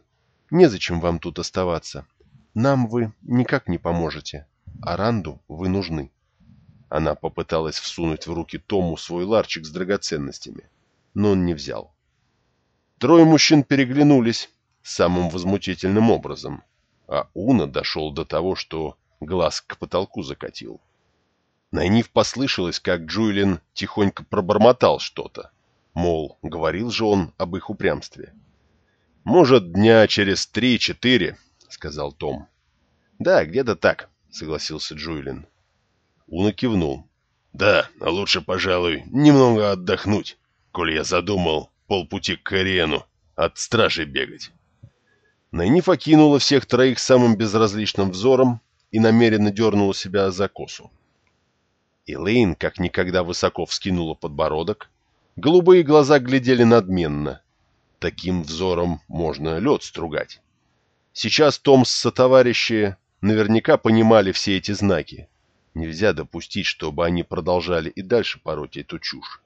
Незачем вам тут оставаться. Нам вы никак не поможете, а Ранду вы нужны». Она попыталась всунуть в руки Тому свой ларчик с драгоценностями, но он не взял. Трое мужчин переглянулись самым возмутительным образом, а Уна дошел до того, что глаз к потолку закатил. Найниф послышалось, как Джуэлин тихонько пробормотал что-то. Мол, говорил же он об их упрямстве. «Может, дня через три-четыре», — сказал Том. «Да, где-то так», — согласился Джуэлин. Уна кивнул. «Да, а лучше, пожалуй, немного отдохнуть, коль я задумал полпути к Кориену от стражи бегать». Найниф окинула всех троих самым безразличным взором и намеренно дернула себя за косу. Элейн как никогда высоко вскинула подбородок, голубые глаза глядели надменно. Таким взором можно лед стругать. Сейчас Том с сотоварищи наверняка понимали все эти знаки. Нельзя допустить, чтобы они продолжали и дальше пороть эту чушь.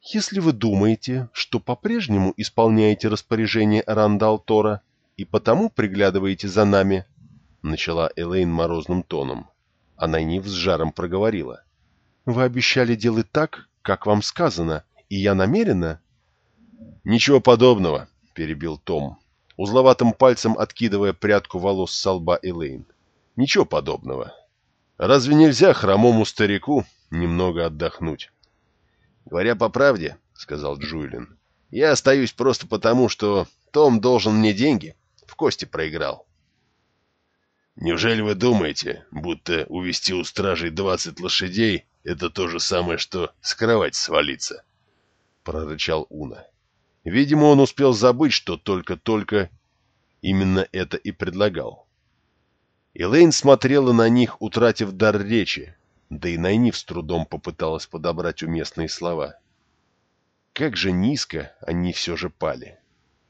«Если вы думаете, что по-прежнему исполняете распоряжение Рандалтора и потому приглядываете за нами», — начала Элейн морозным тоном, а Найниф с жаром проговорила. «Вы обещали делать так, как вам сказано, и я намерена...» «Ничего подобного», — перебил Том, узловатым пальцем откидывая прядку волос с лба Элейн. «Ничего подобного. Разве нельзя хромому старику немного отдохнуть?» «Говоря по правде», — сказал Джуэлин, — «я остаюсь просто потому, что Том должен мне деньги, в кости проиграл». Неужели вы думаете, будто увести у стражей двадцать лошадей — это то же самое, что с кровати свалиться? — прорычал Уна. Видимо, он успел забыть, что только-только именно это и предлагал. Элейн смотрела на них, утратив дар речи, да и Найниф с трудом попыталась подобрать уместные слова. Как же низко они все же пали.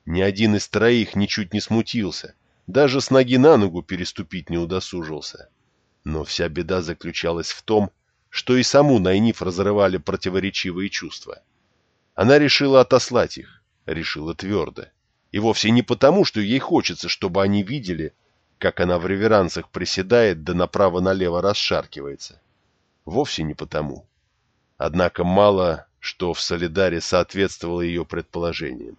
Ни один из троих ничуть не смутился — даже с ноги на ногу переступить не удосужился. Но вся беда заключалась в том, что и саму Найниф разрывали противоречивые чувства. Она решила отослать их, решила твердо. И вовсе не потому, что ей хочется, чтобы они видели, как она в реверансах приседает да направо-налево расшаркивается. Вовсе не потому. Однако мало что в Солидаре соответствовало ее предположениям.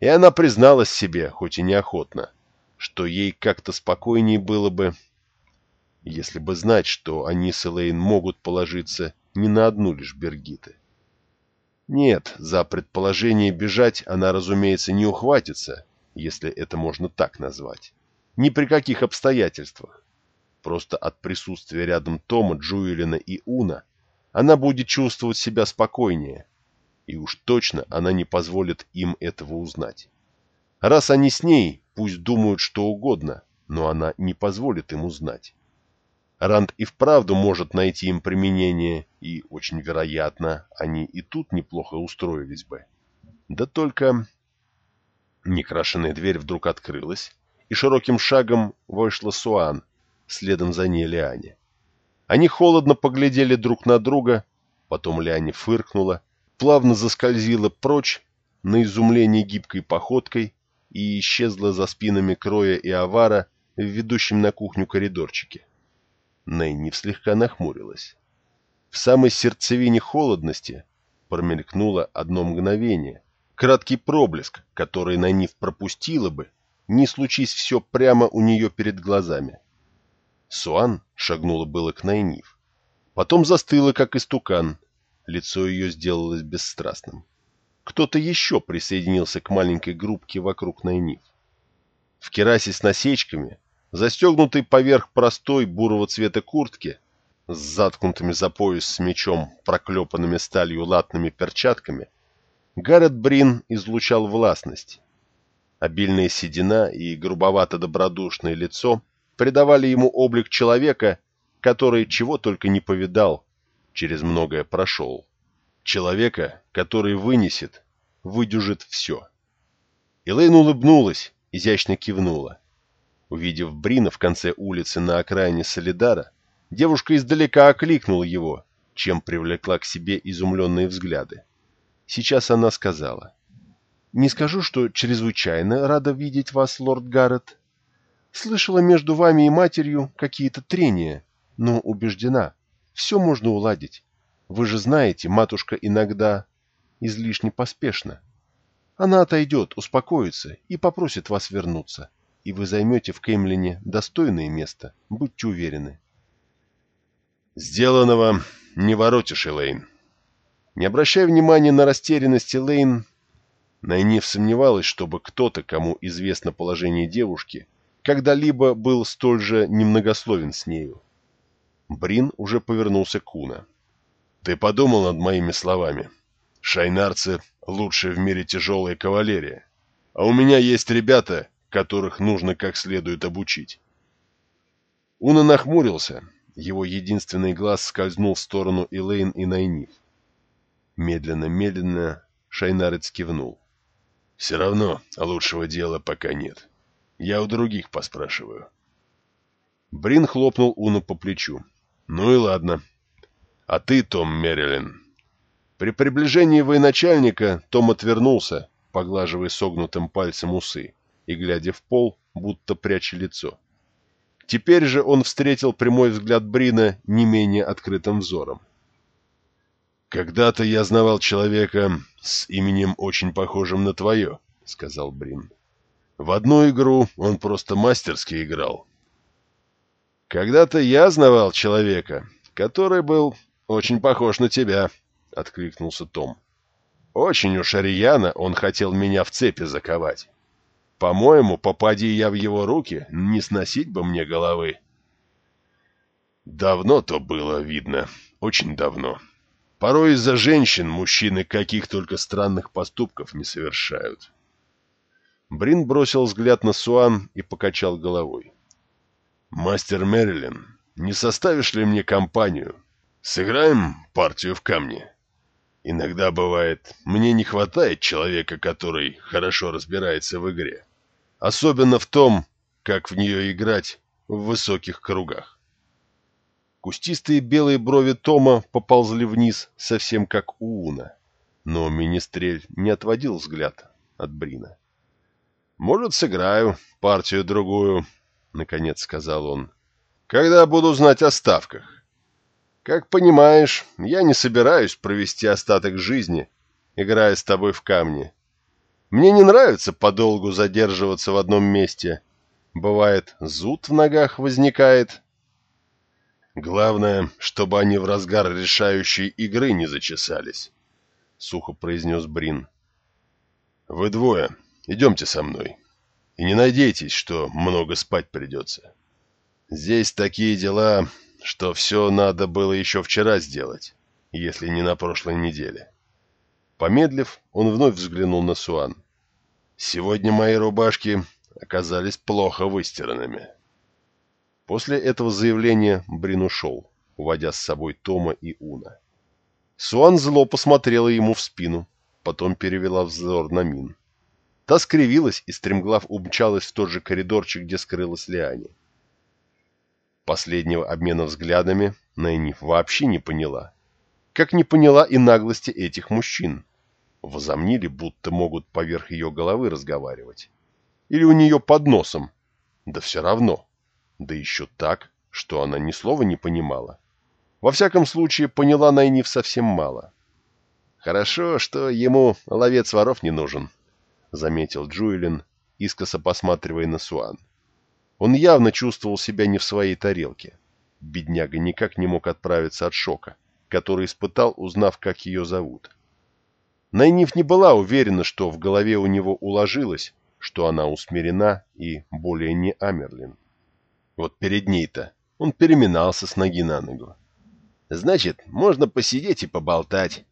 И она призналась себе, хоть и неохотно, что ей как-то спокойнее было бы, если бы знать, что они с Элейн могут положиться не на одну лишь Бергиты. Нет, за предположение бежать она, разумеется, не ухватится, если это можно так назвать. Ни при каких обстоятельствах. Просто от присутствия рядом Тома, Джуэлина и Уна она будет чувствовать себя спокойнее, и уж точно она не позволит им этого узнать. Раз они с ней, пусть думают что угодно, но она не позволит им узнать. Ранд и вправду может найти им применение, и, очень вероятно, они и тут неплохо устроились бы. Да только... Некрашенная дверь вдруг открылась, и широким шагом вышла Суан, следом за ней Лиане. Они холодно поглядели друг на друга, потом Лиане фыркнула, плавно заскользила прочь, на изумление гибкой походкой, и исчезла за спинами Кроя и Авара в ведущем на кухню коридорчике. Нейниф слегка нахмурилась. В самой сердцевине холодности промелькнуло одно мгновение, краткий проблеск, который Найниф пропустила бы, не случись все прямо у нее перед глазами. Суан шагнула было к Найниф. Потом застыла, как истукан. Лицо ее сделалось бесстрастным кто-то еще присоединился к маленькой группке вокруг Найниф. В керасе с насечками, застегнутый поверх простой бурого цвета куртки, с заткнутыми за пояс с мечом, проклепанными сталью латными перчатками, Гаррет Брин излучал властность. Обильная седина и грубовато-добродушное лицо придавали ему облик человека, который чего только не повидал, через многое прошел. Человека, который вынесет, выдюжит все. Элейн улыбнулась, изящно кивнула. Увидев Брина в конце улицы на окраине Солидара, девушка издалека окликнула его, чем привлекла к себе изумленные взгляды. Сейчас она сказала. «Не скажу, что чрезвычайно рада видеть вас, лорд Гаррет. Слышала между вами и матерью какие-то трения, но убеждена, все можно уладить. Вы же знаете, матушка иногда излишне поспешна. Она отойдет, успокоится и попросит вас вернуться, и вы займете в Кемлине достойное место, будьте уверены. Сделанного не воротишь, Элейн. Не обращая внимания на растерянность Элейн, Найниф сомневалась, чтобы кто-то, кому известно положение девушки, когда-либо был столь же немногословен с нею. Брин уже повернулся к Куна. «Ты подумал над моими словами? Шайнарцы — лучшая в мире тяжелая кавалерия, а у меня есть ребята, которых нужно как следует обучить». Уна нахмурился, его единственный глаз скользнул в сторону Элейн и Найниф. Медленно-медленно Шайнарец кивнул. «Все равно лучшего дела пока нет. Я у других поспрашиваю». Брин хлопнул Уну по плечу. «Ну и ладно. А ты, Том Мерилин?» При приближении военачальника Том отвернулся, поглаживая согнутым пальцем усы и глядя в пол, будто пряча лицо. Теперь же он встретил прямой взгляд Брина не менее открытым взором. «Когда-то я знавал человека с именем очень похожим на твое», — сказал Брин. «В одну игру он просто мастерски играл». «Когда-то я знавал человека, который был очень похож на тебя», — откликнулся Том. «Очень уж рьяно он хотел меня в цепи заковать. По-моему, попади я в его руки, не сносить бы мне головы». «Давно то было видно, очень давно», Порой из-за женщин мужчины каких только странных поступков не совершают. Брин бросил взгляд на Суан и покачал головой. «Мастер Мэрилин, не составишь ли мне компанию? Сыграем партию в камне? Иногда бывает, мне не хватает человека, который хорошо разбирается в игре. Особенно в том, как в нее играть в высоких кругах. Кустистые белые брови Тома поползли вниз, совсем как у Уна. Но Министрель не отводил взгляд от Брина. «Может, сыграю партию-другую», — наконец сказал он, — «когда буду знать о ставках. Как понимаешь, я не собираюсь провести остаток жизни, играя с тобой в камни. Мне не нравится подолгу задерживаться в одном месте. Бывает, зуд в ногах возникает, Главное, чтобы они в разгар решающей игры не зачесались, — сухо произнес Брин. — Вы двое, идемте со мной. И не надейтесь, что много спать придется. Здесь такие дела, что все надо было еще вчера сделать, если не на прошлой неделе. Помедлив, он вновь взглянул на Суан. Сегодня мои рубашки оказались плохо выстиранными. После этого заявления Брин ушел, уводя с собой Тома и Уна. Суан зло посмотрела ему в спину, потом перевела взор на Мин. Та скривилась и стремглав умчалась в тот же коридорчик, где скрылась Лиане. Последнего обмена взглядами Найниф вообще не поняла. Как не поняла и наглости этих мужчин. Возомнили, будто могут поверх ее головы разговаривать. Или у нее под носом. Да все равно да еще так, что она ни слова не понимала. Во всяком случае, поняла Найниф совсем мало. «Хорошо, что ему ловец воров не нужен», — заметил Джуэлин, искоса посматривая на Суан. Он явно чувствовал себя не в своей тарелке. Бедняга никак не мог отправиться от шока, который испытал, узнав, как ее зовут. Найниф не была уверена, что в голове у него уложилось, что она усмирена и более не Амерлин. Вот перед ней-то он переминался с ноги на ногу. Значит, можно посидеть и поболтать.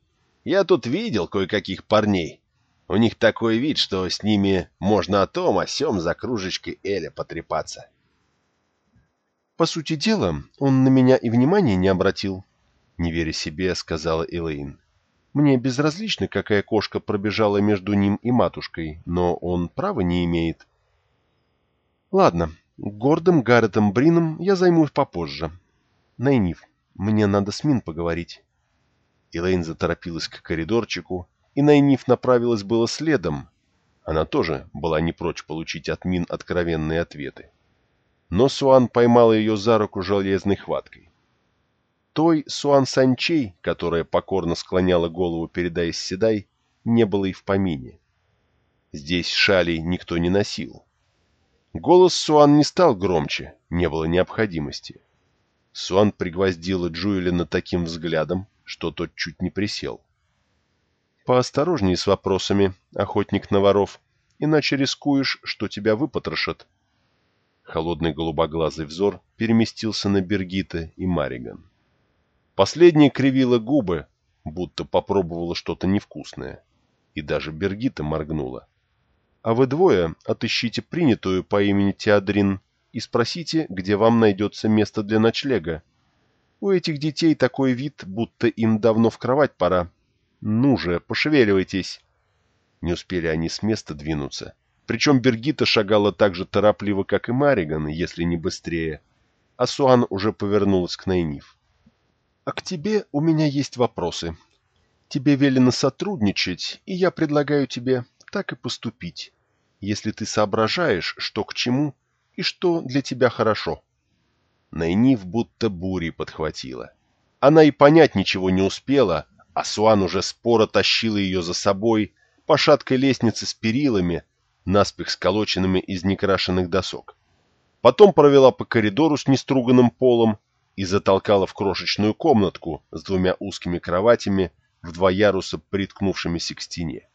Я тут видел кое-каких парней. У них такой вид, что с ними можно о том, о сём за кружечкой Эля потрепаться. По сути дела, он на меня и внимания не обратил. Не веря себе, сказала Элейн. Мне безразлично, какая кошка пробежала между ним и матушкой, но он права не имеет. Ладно, Гордым Гарретом Брином я займусь попозже. Найниф, мне надо с Мин поговорить. Элейн заторопилась к коридорчику, и Найниф направилась было следом. Она тоже была не прочь получить от Мин откровенные ответы. Но Суан поймала ее за руку железной хваткой. Той Суан Санчей, которая покорно склоняла голову перед Айсседай, не было и в помине. Здесь шалей никто не носил. Голос Суан не стал громче, не было необходимости. Суан пригвоздила Джуэлина таким взглядом, что тот чуть не присел. «Поосторожнее с вопросами, охотник на воров, иначе рискуешь, что тебя выпотрошат». Холодный голубоглазый взор переместился на Бергита и Мариган. Последняя кривила губы, будто попробовала что-то невкусное, и даже Бергита моргнула. «А вы двое отыщите принятую по имени Теодрин и спросите, где вам найдется место для ночлега. У этих детей такой вид, будто им давно в кровать пора. Ну же, пошевеливайтесь. Не успели они с места двинуться. Причем Бергита шагала так же торопливо, как и Мариган, если не быстрее. А Суан уже повернулась к Найниф. «А к тебе у меня есть вопросы. Тебе велено сотрудничать, и я предлагаю тебе так и поступить, если ты соображаешь, что к чему и что для тебя хорошо». Найниф будто бури подхватила. Она и понять ничего не успела, а Суан уже споро тащила ее за собой по шаткой лестнице с перилами, наспех сколоченными из некрашенных досок. Потом провела по коридору с неструганным полом и затолкала в крошечную комнатку с двумя узкими кроватями в два яруса, приткнувшимися к стене.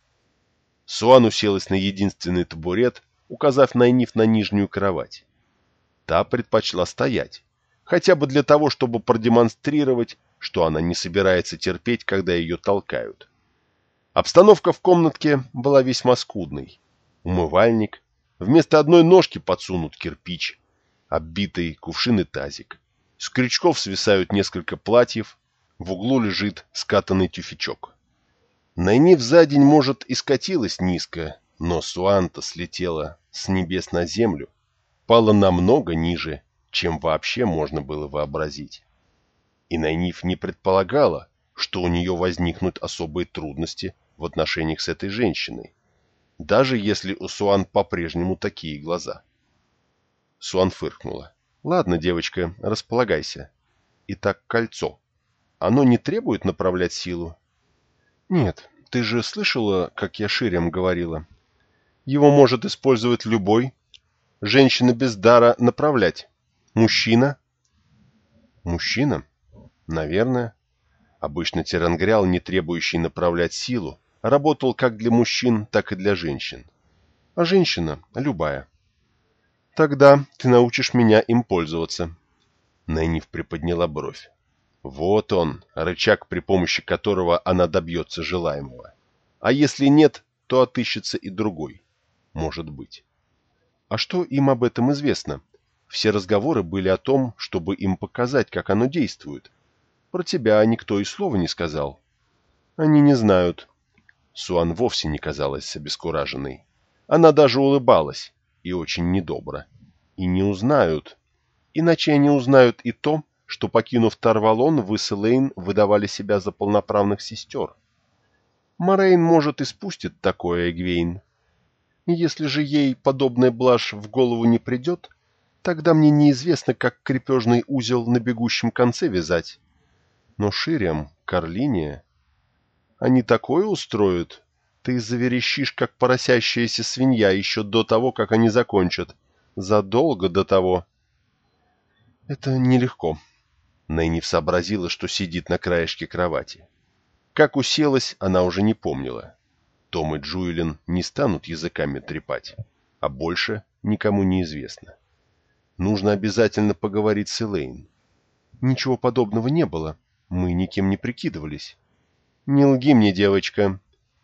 Суан уселась на единственный табурет, указав Найниф на нижнюю кровать. Та предпочла стоять, хотя бы для того, чтобы продемонстрировать, что она не собирается терпеть, когда ее толкают. Обстановка в комнатке была весьма скудной. Умывальник, вместо одной ножки подсунут кирпич, оббитый кувшин и тазик. С крючков свисают несколько платьев, в углу лежит скатанный тюфячок. Найнив за день, может, и скатилась низко, но Суанта слетела с небес на землю, пала намного ниже, чем вообще можно было вообразить. И Найниф не предполагала, что у нее возникнут особые трудности в отношениях с этой женщиной, даже если у Суан по-прежнему такие глаза. Суан фыркнула. «Ладно, девочка, располагайся. Итак, кольцо. Оно не требует направлять силу?» «Нет, ты же слышала, как я ширем говорила. Его может использовать любой. Женщина без дара направлять. Мужчина? Мужчина? Наверное. Обычно Терангриал, не требующий направлять силу, работал как для мужчин, так и для женщин. А женщина — любая. Тогда ты научишь меня им пользоваться. Найниф приподняла бровь. Вот он, рычаг, при помощи которого она добьется желаемого. А если нет, то отыщется и другой. Может быть. А что им об этом известно? Все разговоры были о том, чтобы им показать, как оно действует. Про тебя никто и слова не сказал. Они не знают. Суан вовсе не казалась обескураженной. Она даже улыбалась, и очень недобро. И не узнают. Иначе они узнают и то, что, покинув Тарвалон, вы с Элейн выдавали себя за полноправных сестер. Морейн, может, и спустит такое, Эгвейн. Если же ей подобная блажь в голову не придет, Тогда мне неизвестно, как крепежный узел на бегущем конце вязать. Но Ширям, Карлиния... Они такое устроят? Ты заверещишь, как поросящаяся свинья, еще до того, как они закончат. Задолго до того. Это нелегко. Найниф сообразила, что сидит на краешке кровати. Как уселась, она уже не помнила. Том и Джуэлин не станут языками трепать, а больше никому не известно. Нужно обязательно поговорить с Элейн. Ничего подобного не было. Мы никем не прикидывались. Не лги мне, девочка.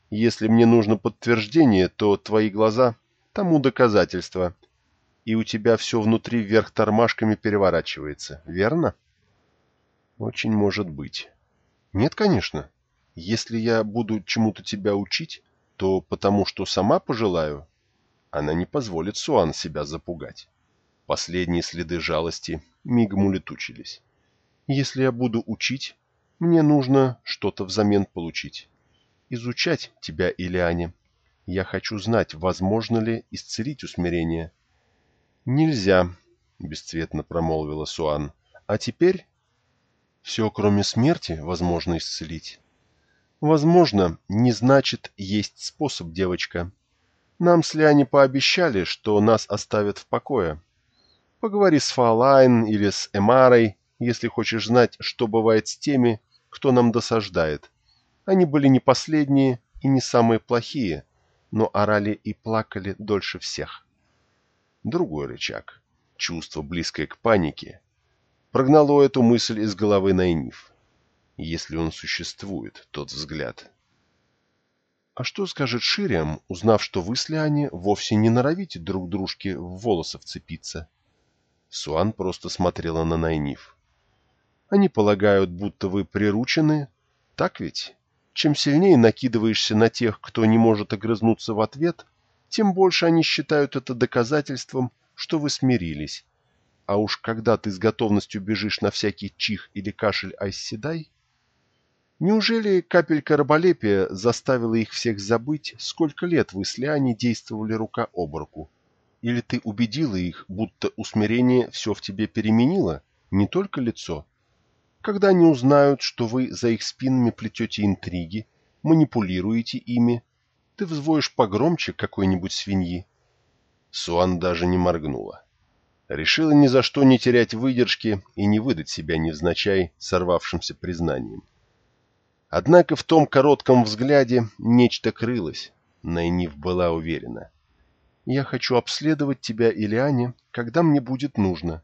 Если мне нужно подтверждение, то твои глаза тому доказательство. И у тебя все внутри вверх тормашками переворачивается, верно? Очень может быть. Нет, конечно. Если я буду чему-то тебя учить, то потому что сама пожелаю. Она не позволит Суан себя запугать. Последние следы жалости мигом улетучились. Если я буду учить, Мне нужно что-то взамен получить. Изучать тебя, Илиане. Я хочу знать, возможно ли исцелить усмирение. Нельзя, бесцветно промолвила Суан. А теперь все, кроме смерти, возможно исцелить. Возможно, не значит есть способ, девочка. Нам с Лиане пообещали, что нас оставят в покое. Поговори с Фаолайн или с Эмарой, если хочешь знать, что бывает с теми, кто нам досаждает. Они были не последние и не самые плохие, но орали и плакали дольше всех. Другой рычаг, чувство, близкое к панике, прогнало эту мысль из головы Найниф. Если он существует, тот взгляд. А что скажет Шириам, узнав, что вы с Лиане вовсе не норовите друг дружке в волосы вцепиться? Суан просто смотрела на Найниф. Они полагают, будто вы приручены, так ведь? Чем сильнее накидываешься на тех, кто не может огрызнуться в ответ, тем больше они считают это доказательством, что вы смирились. А уж когда ты с готовностью бежишь на всякий чих или кашель айсседай... Неужели капелька раболепия заставила их всех забыть, сколько лет вы с Лиане действовали рука об руку? Или ты убедила их, будто усмирение все в тебе переменило, не только лицо, когда они узнают, что вы за их спинами плетете интриги, манипулируете ими, ты взвоишь погромче какой-нибудь свиньи. Суан даже не моргнула. Решила ни за что не терять выдержки и не выдать себя невзначай сорвавшимся признанием. Однако в том коротком взгляде нечто крылось. Найнив была уверена. «Я хочу обследовать тебя, и Лиане, когда мне будет нужно».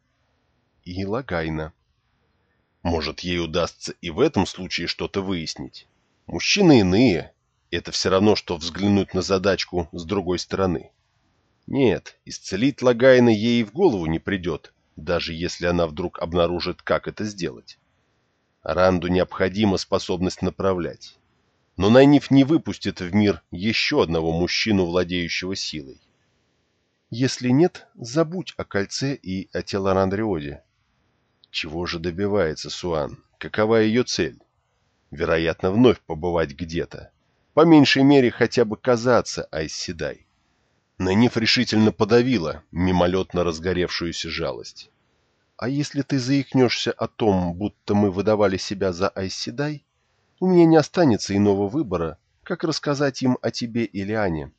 «И Логайна», может, ей удастся и в этом случае что-то выяснить. Мужчины иные. Это все равно, что взглянуть на задачку с другой стороны. Нет, исцелить Логайна ей и в голову не придет, даже если она вдруг обнаружит, как это сделать. Ранду необходима способность направлять. Но Найниф не выпустит в мир еще одного мужчину, владеющего силой. Если нет, забудь о кольце и о Телорандриоде. Чего же добивается Суан? Какова ее цель? Вероятно, вновь побывать где-то. По меньшей мере, хотя бы казаться Айсседай. Наниф решительно подавила мимолетно разгоревшуюся жалость. А если ты заикнешься о том, будто мы выдавали себя за Айсседай, у меня не останется иного выбора, как рассказать им о тебе и Лиане.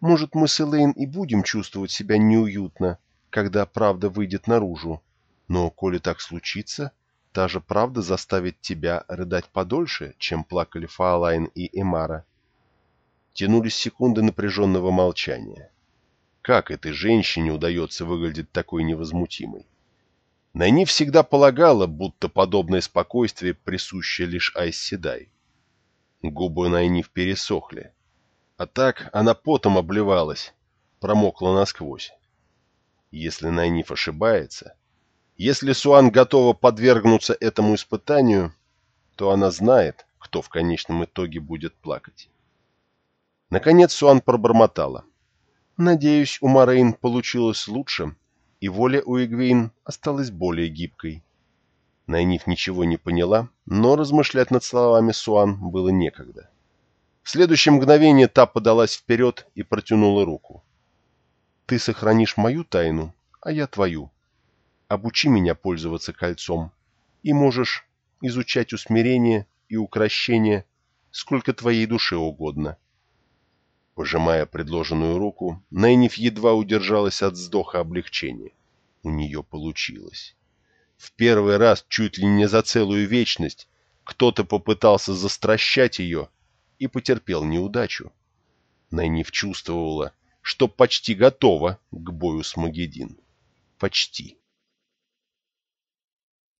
Может, мы с Элейн и будем чувствовать себя неуютно, когда правда выйдет наружу, но, коли так случится, та же правда заставит тебя рыдать подольше, чем плакали Фаолайн и Эмара. Тянулись секунды напряженного молчания. Как этой женщине удается выглядеть такой невозмутимой? Найни всегда полагала, будто подобное спокойствие присуще лишь Айсседай. Губы Найниф пересохли. А так она потом обливалась, промокла насквозь. Если Найниф ошибается, если Суан готова подвергнуться этому испытанию, то она знает, кто в конечном итоге будет плакать. Наконец Суан пробормотала. «Надеюсь, у Морейн получилось лучше, и воля у Игвейн осталась более гибкой». Найниф ничего не поняла, но размышлять над словами Суан было некогда. В следующее мгновение та подалась вперед и протянула руку. «Ты сохранишь мою тайну, а я твою», обучи меня пользоваться кольцом, и можешь изучать усмирение и укращение, сколько твоей душе угодно. Пожимая предложенную руку, Найниф едва удержалась от вздоха облегчения. У нее получилось. В первый раз, чуть ли не за целую вечность, кто-то попытался застращать ее и потерпел неудачу. Найниф чувствовала, что почти готова к бою с Магедин. Почти.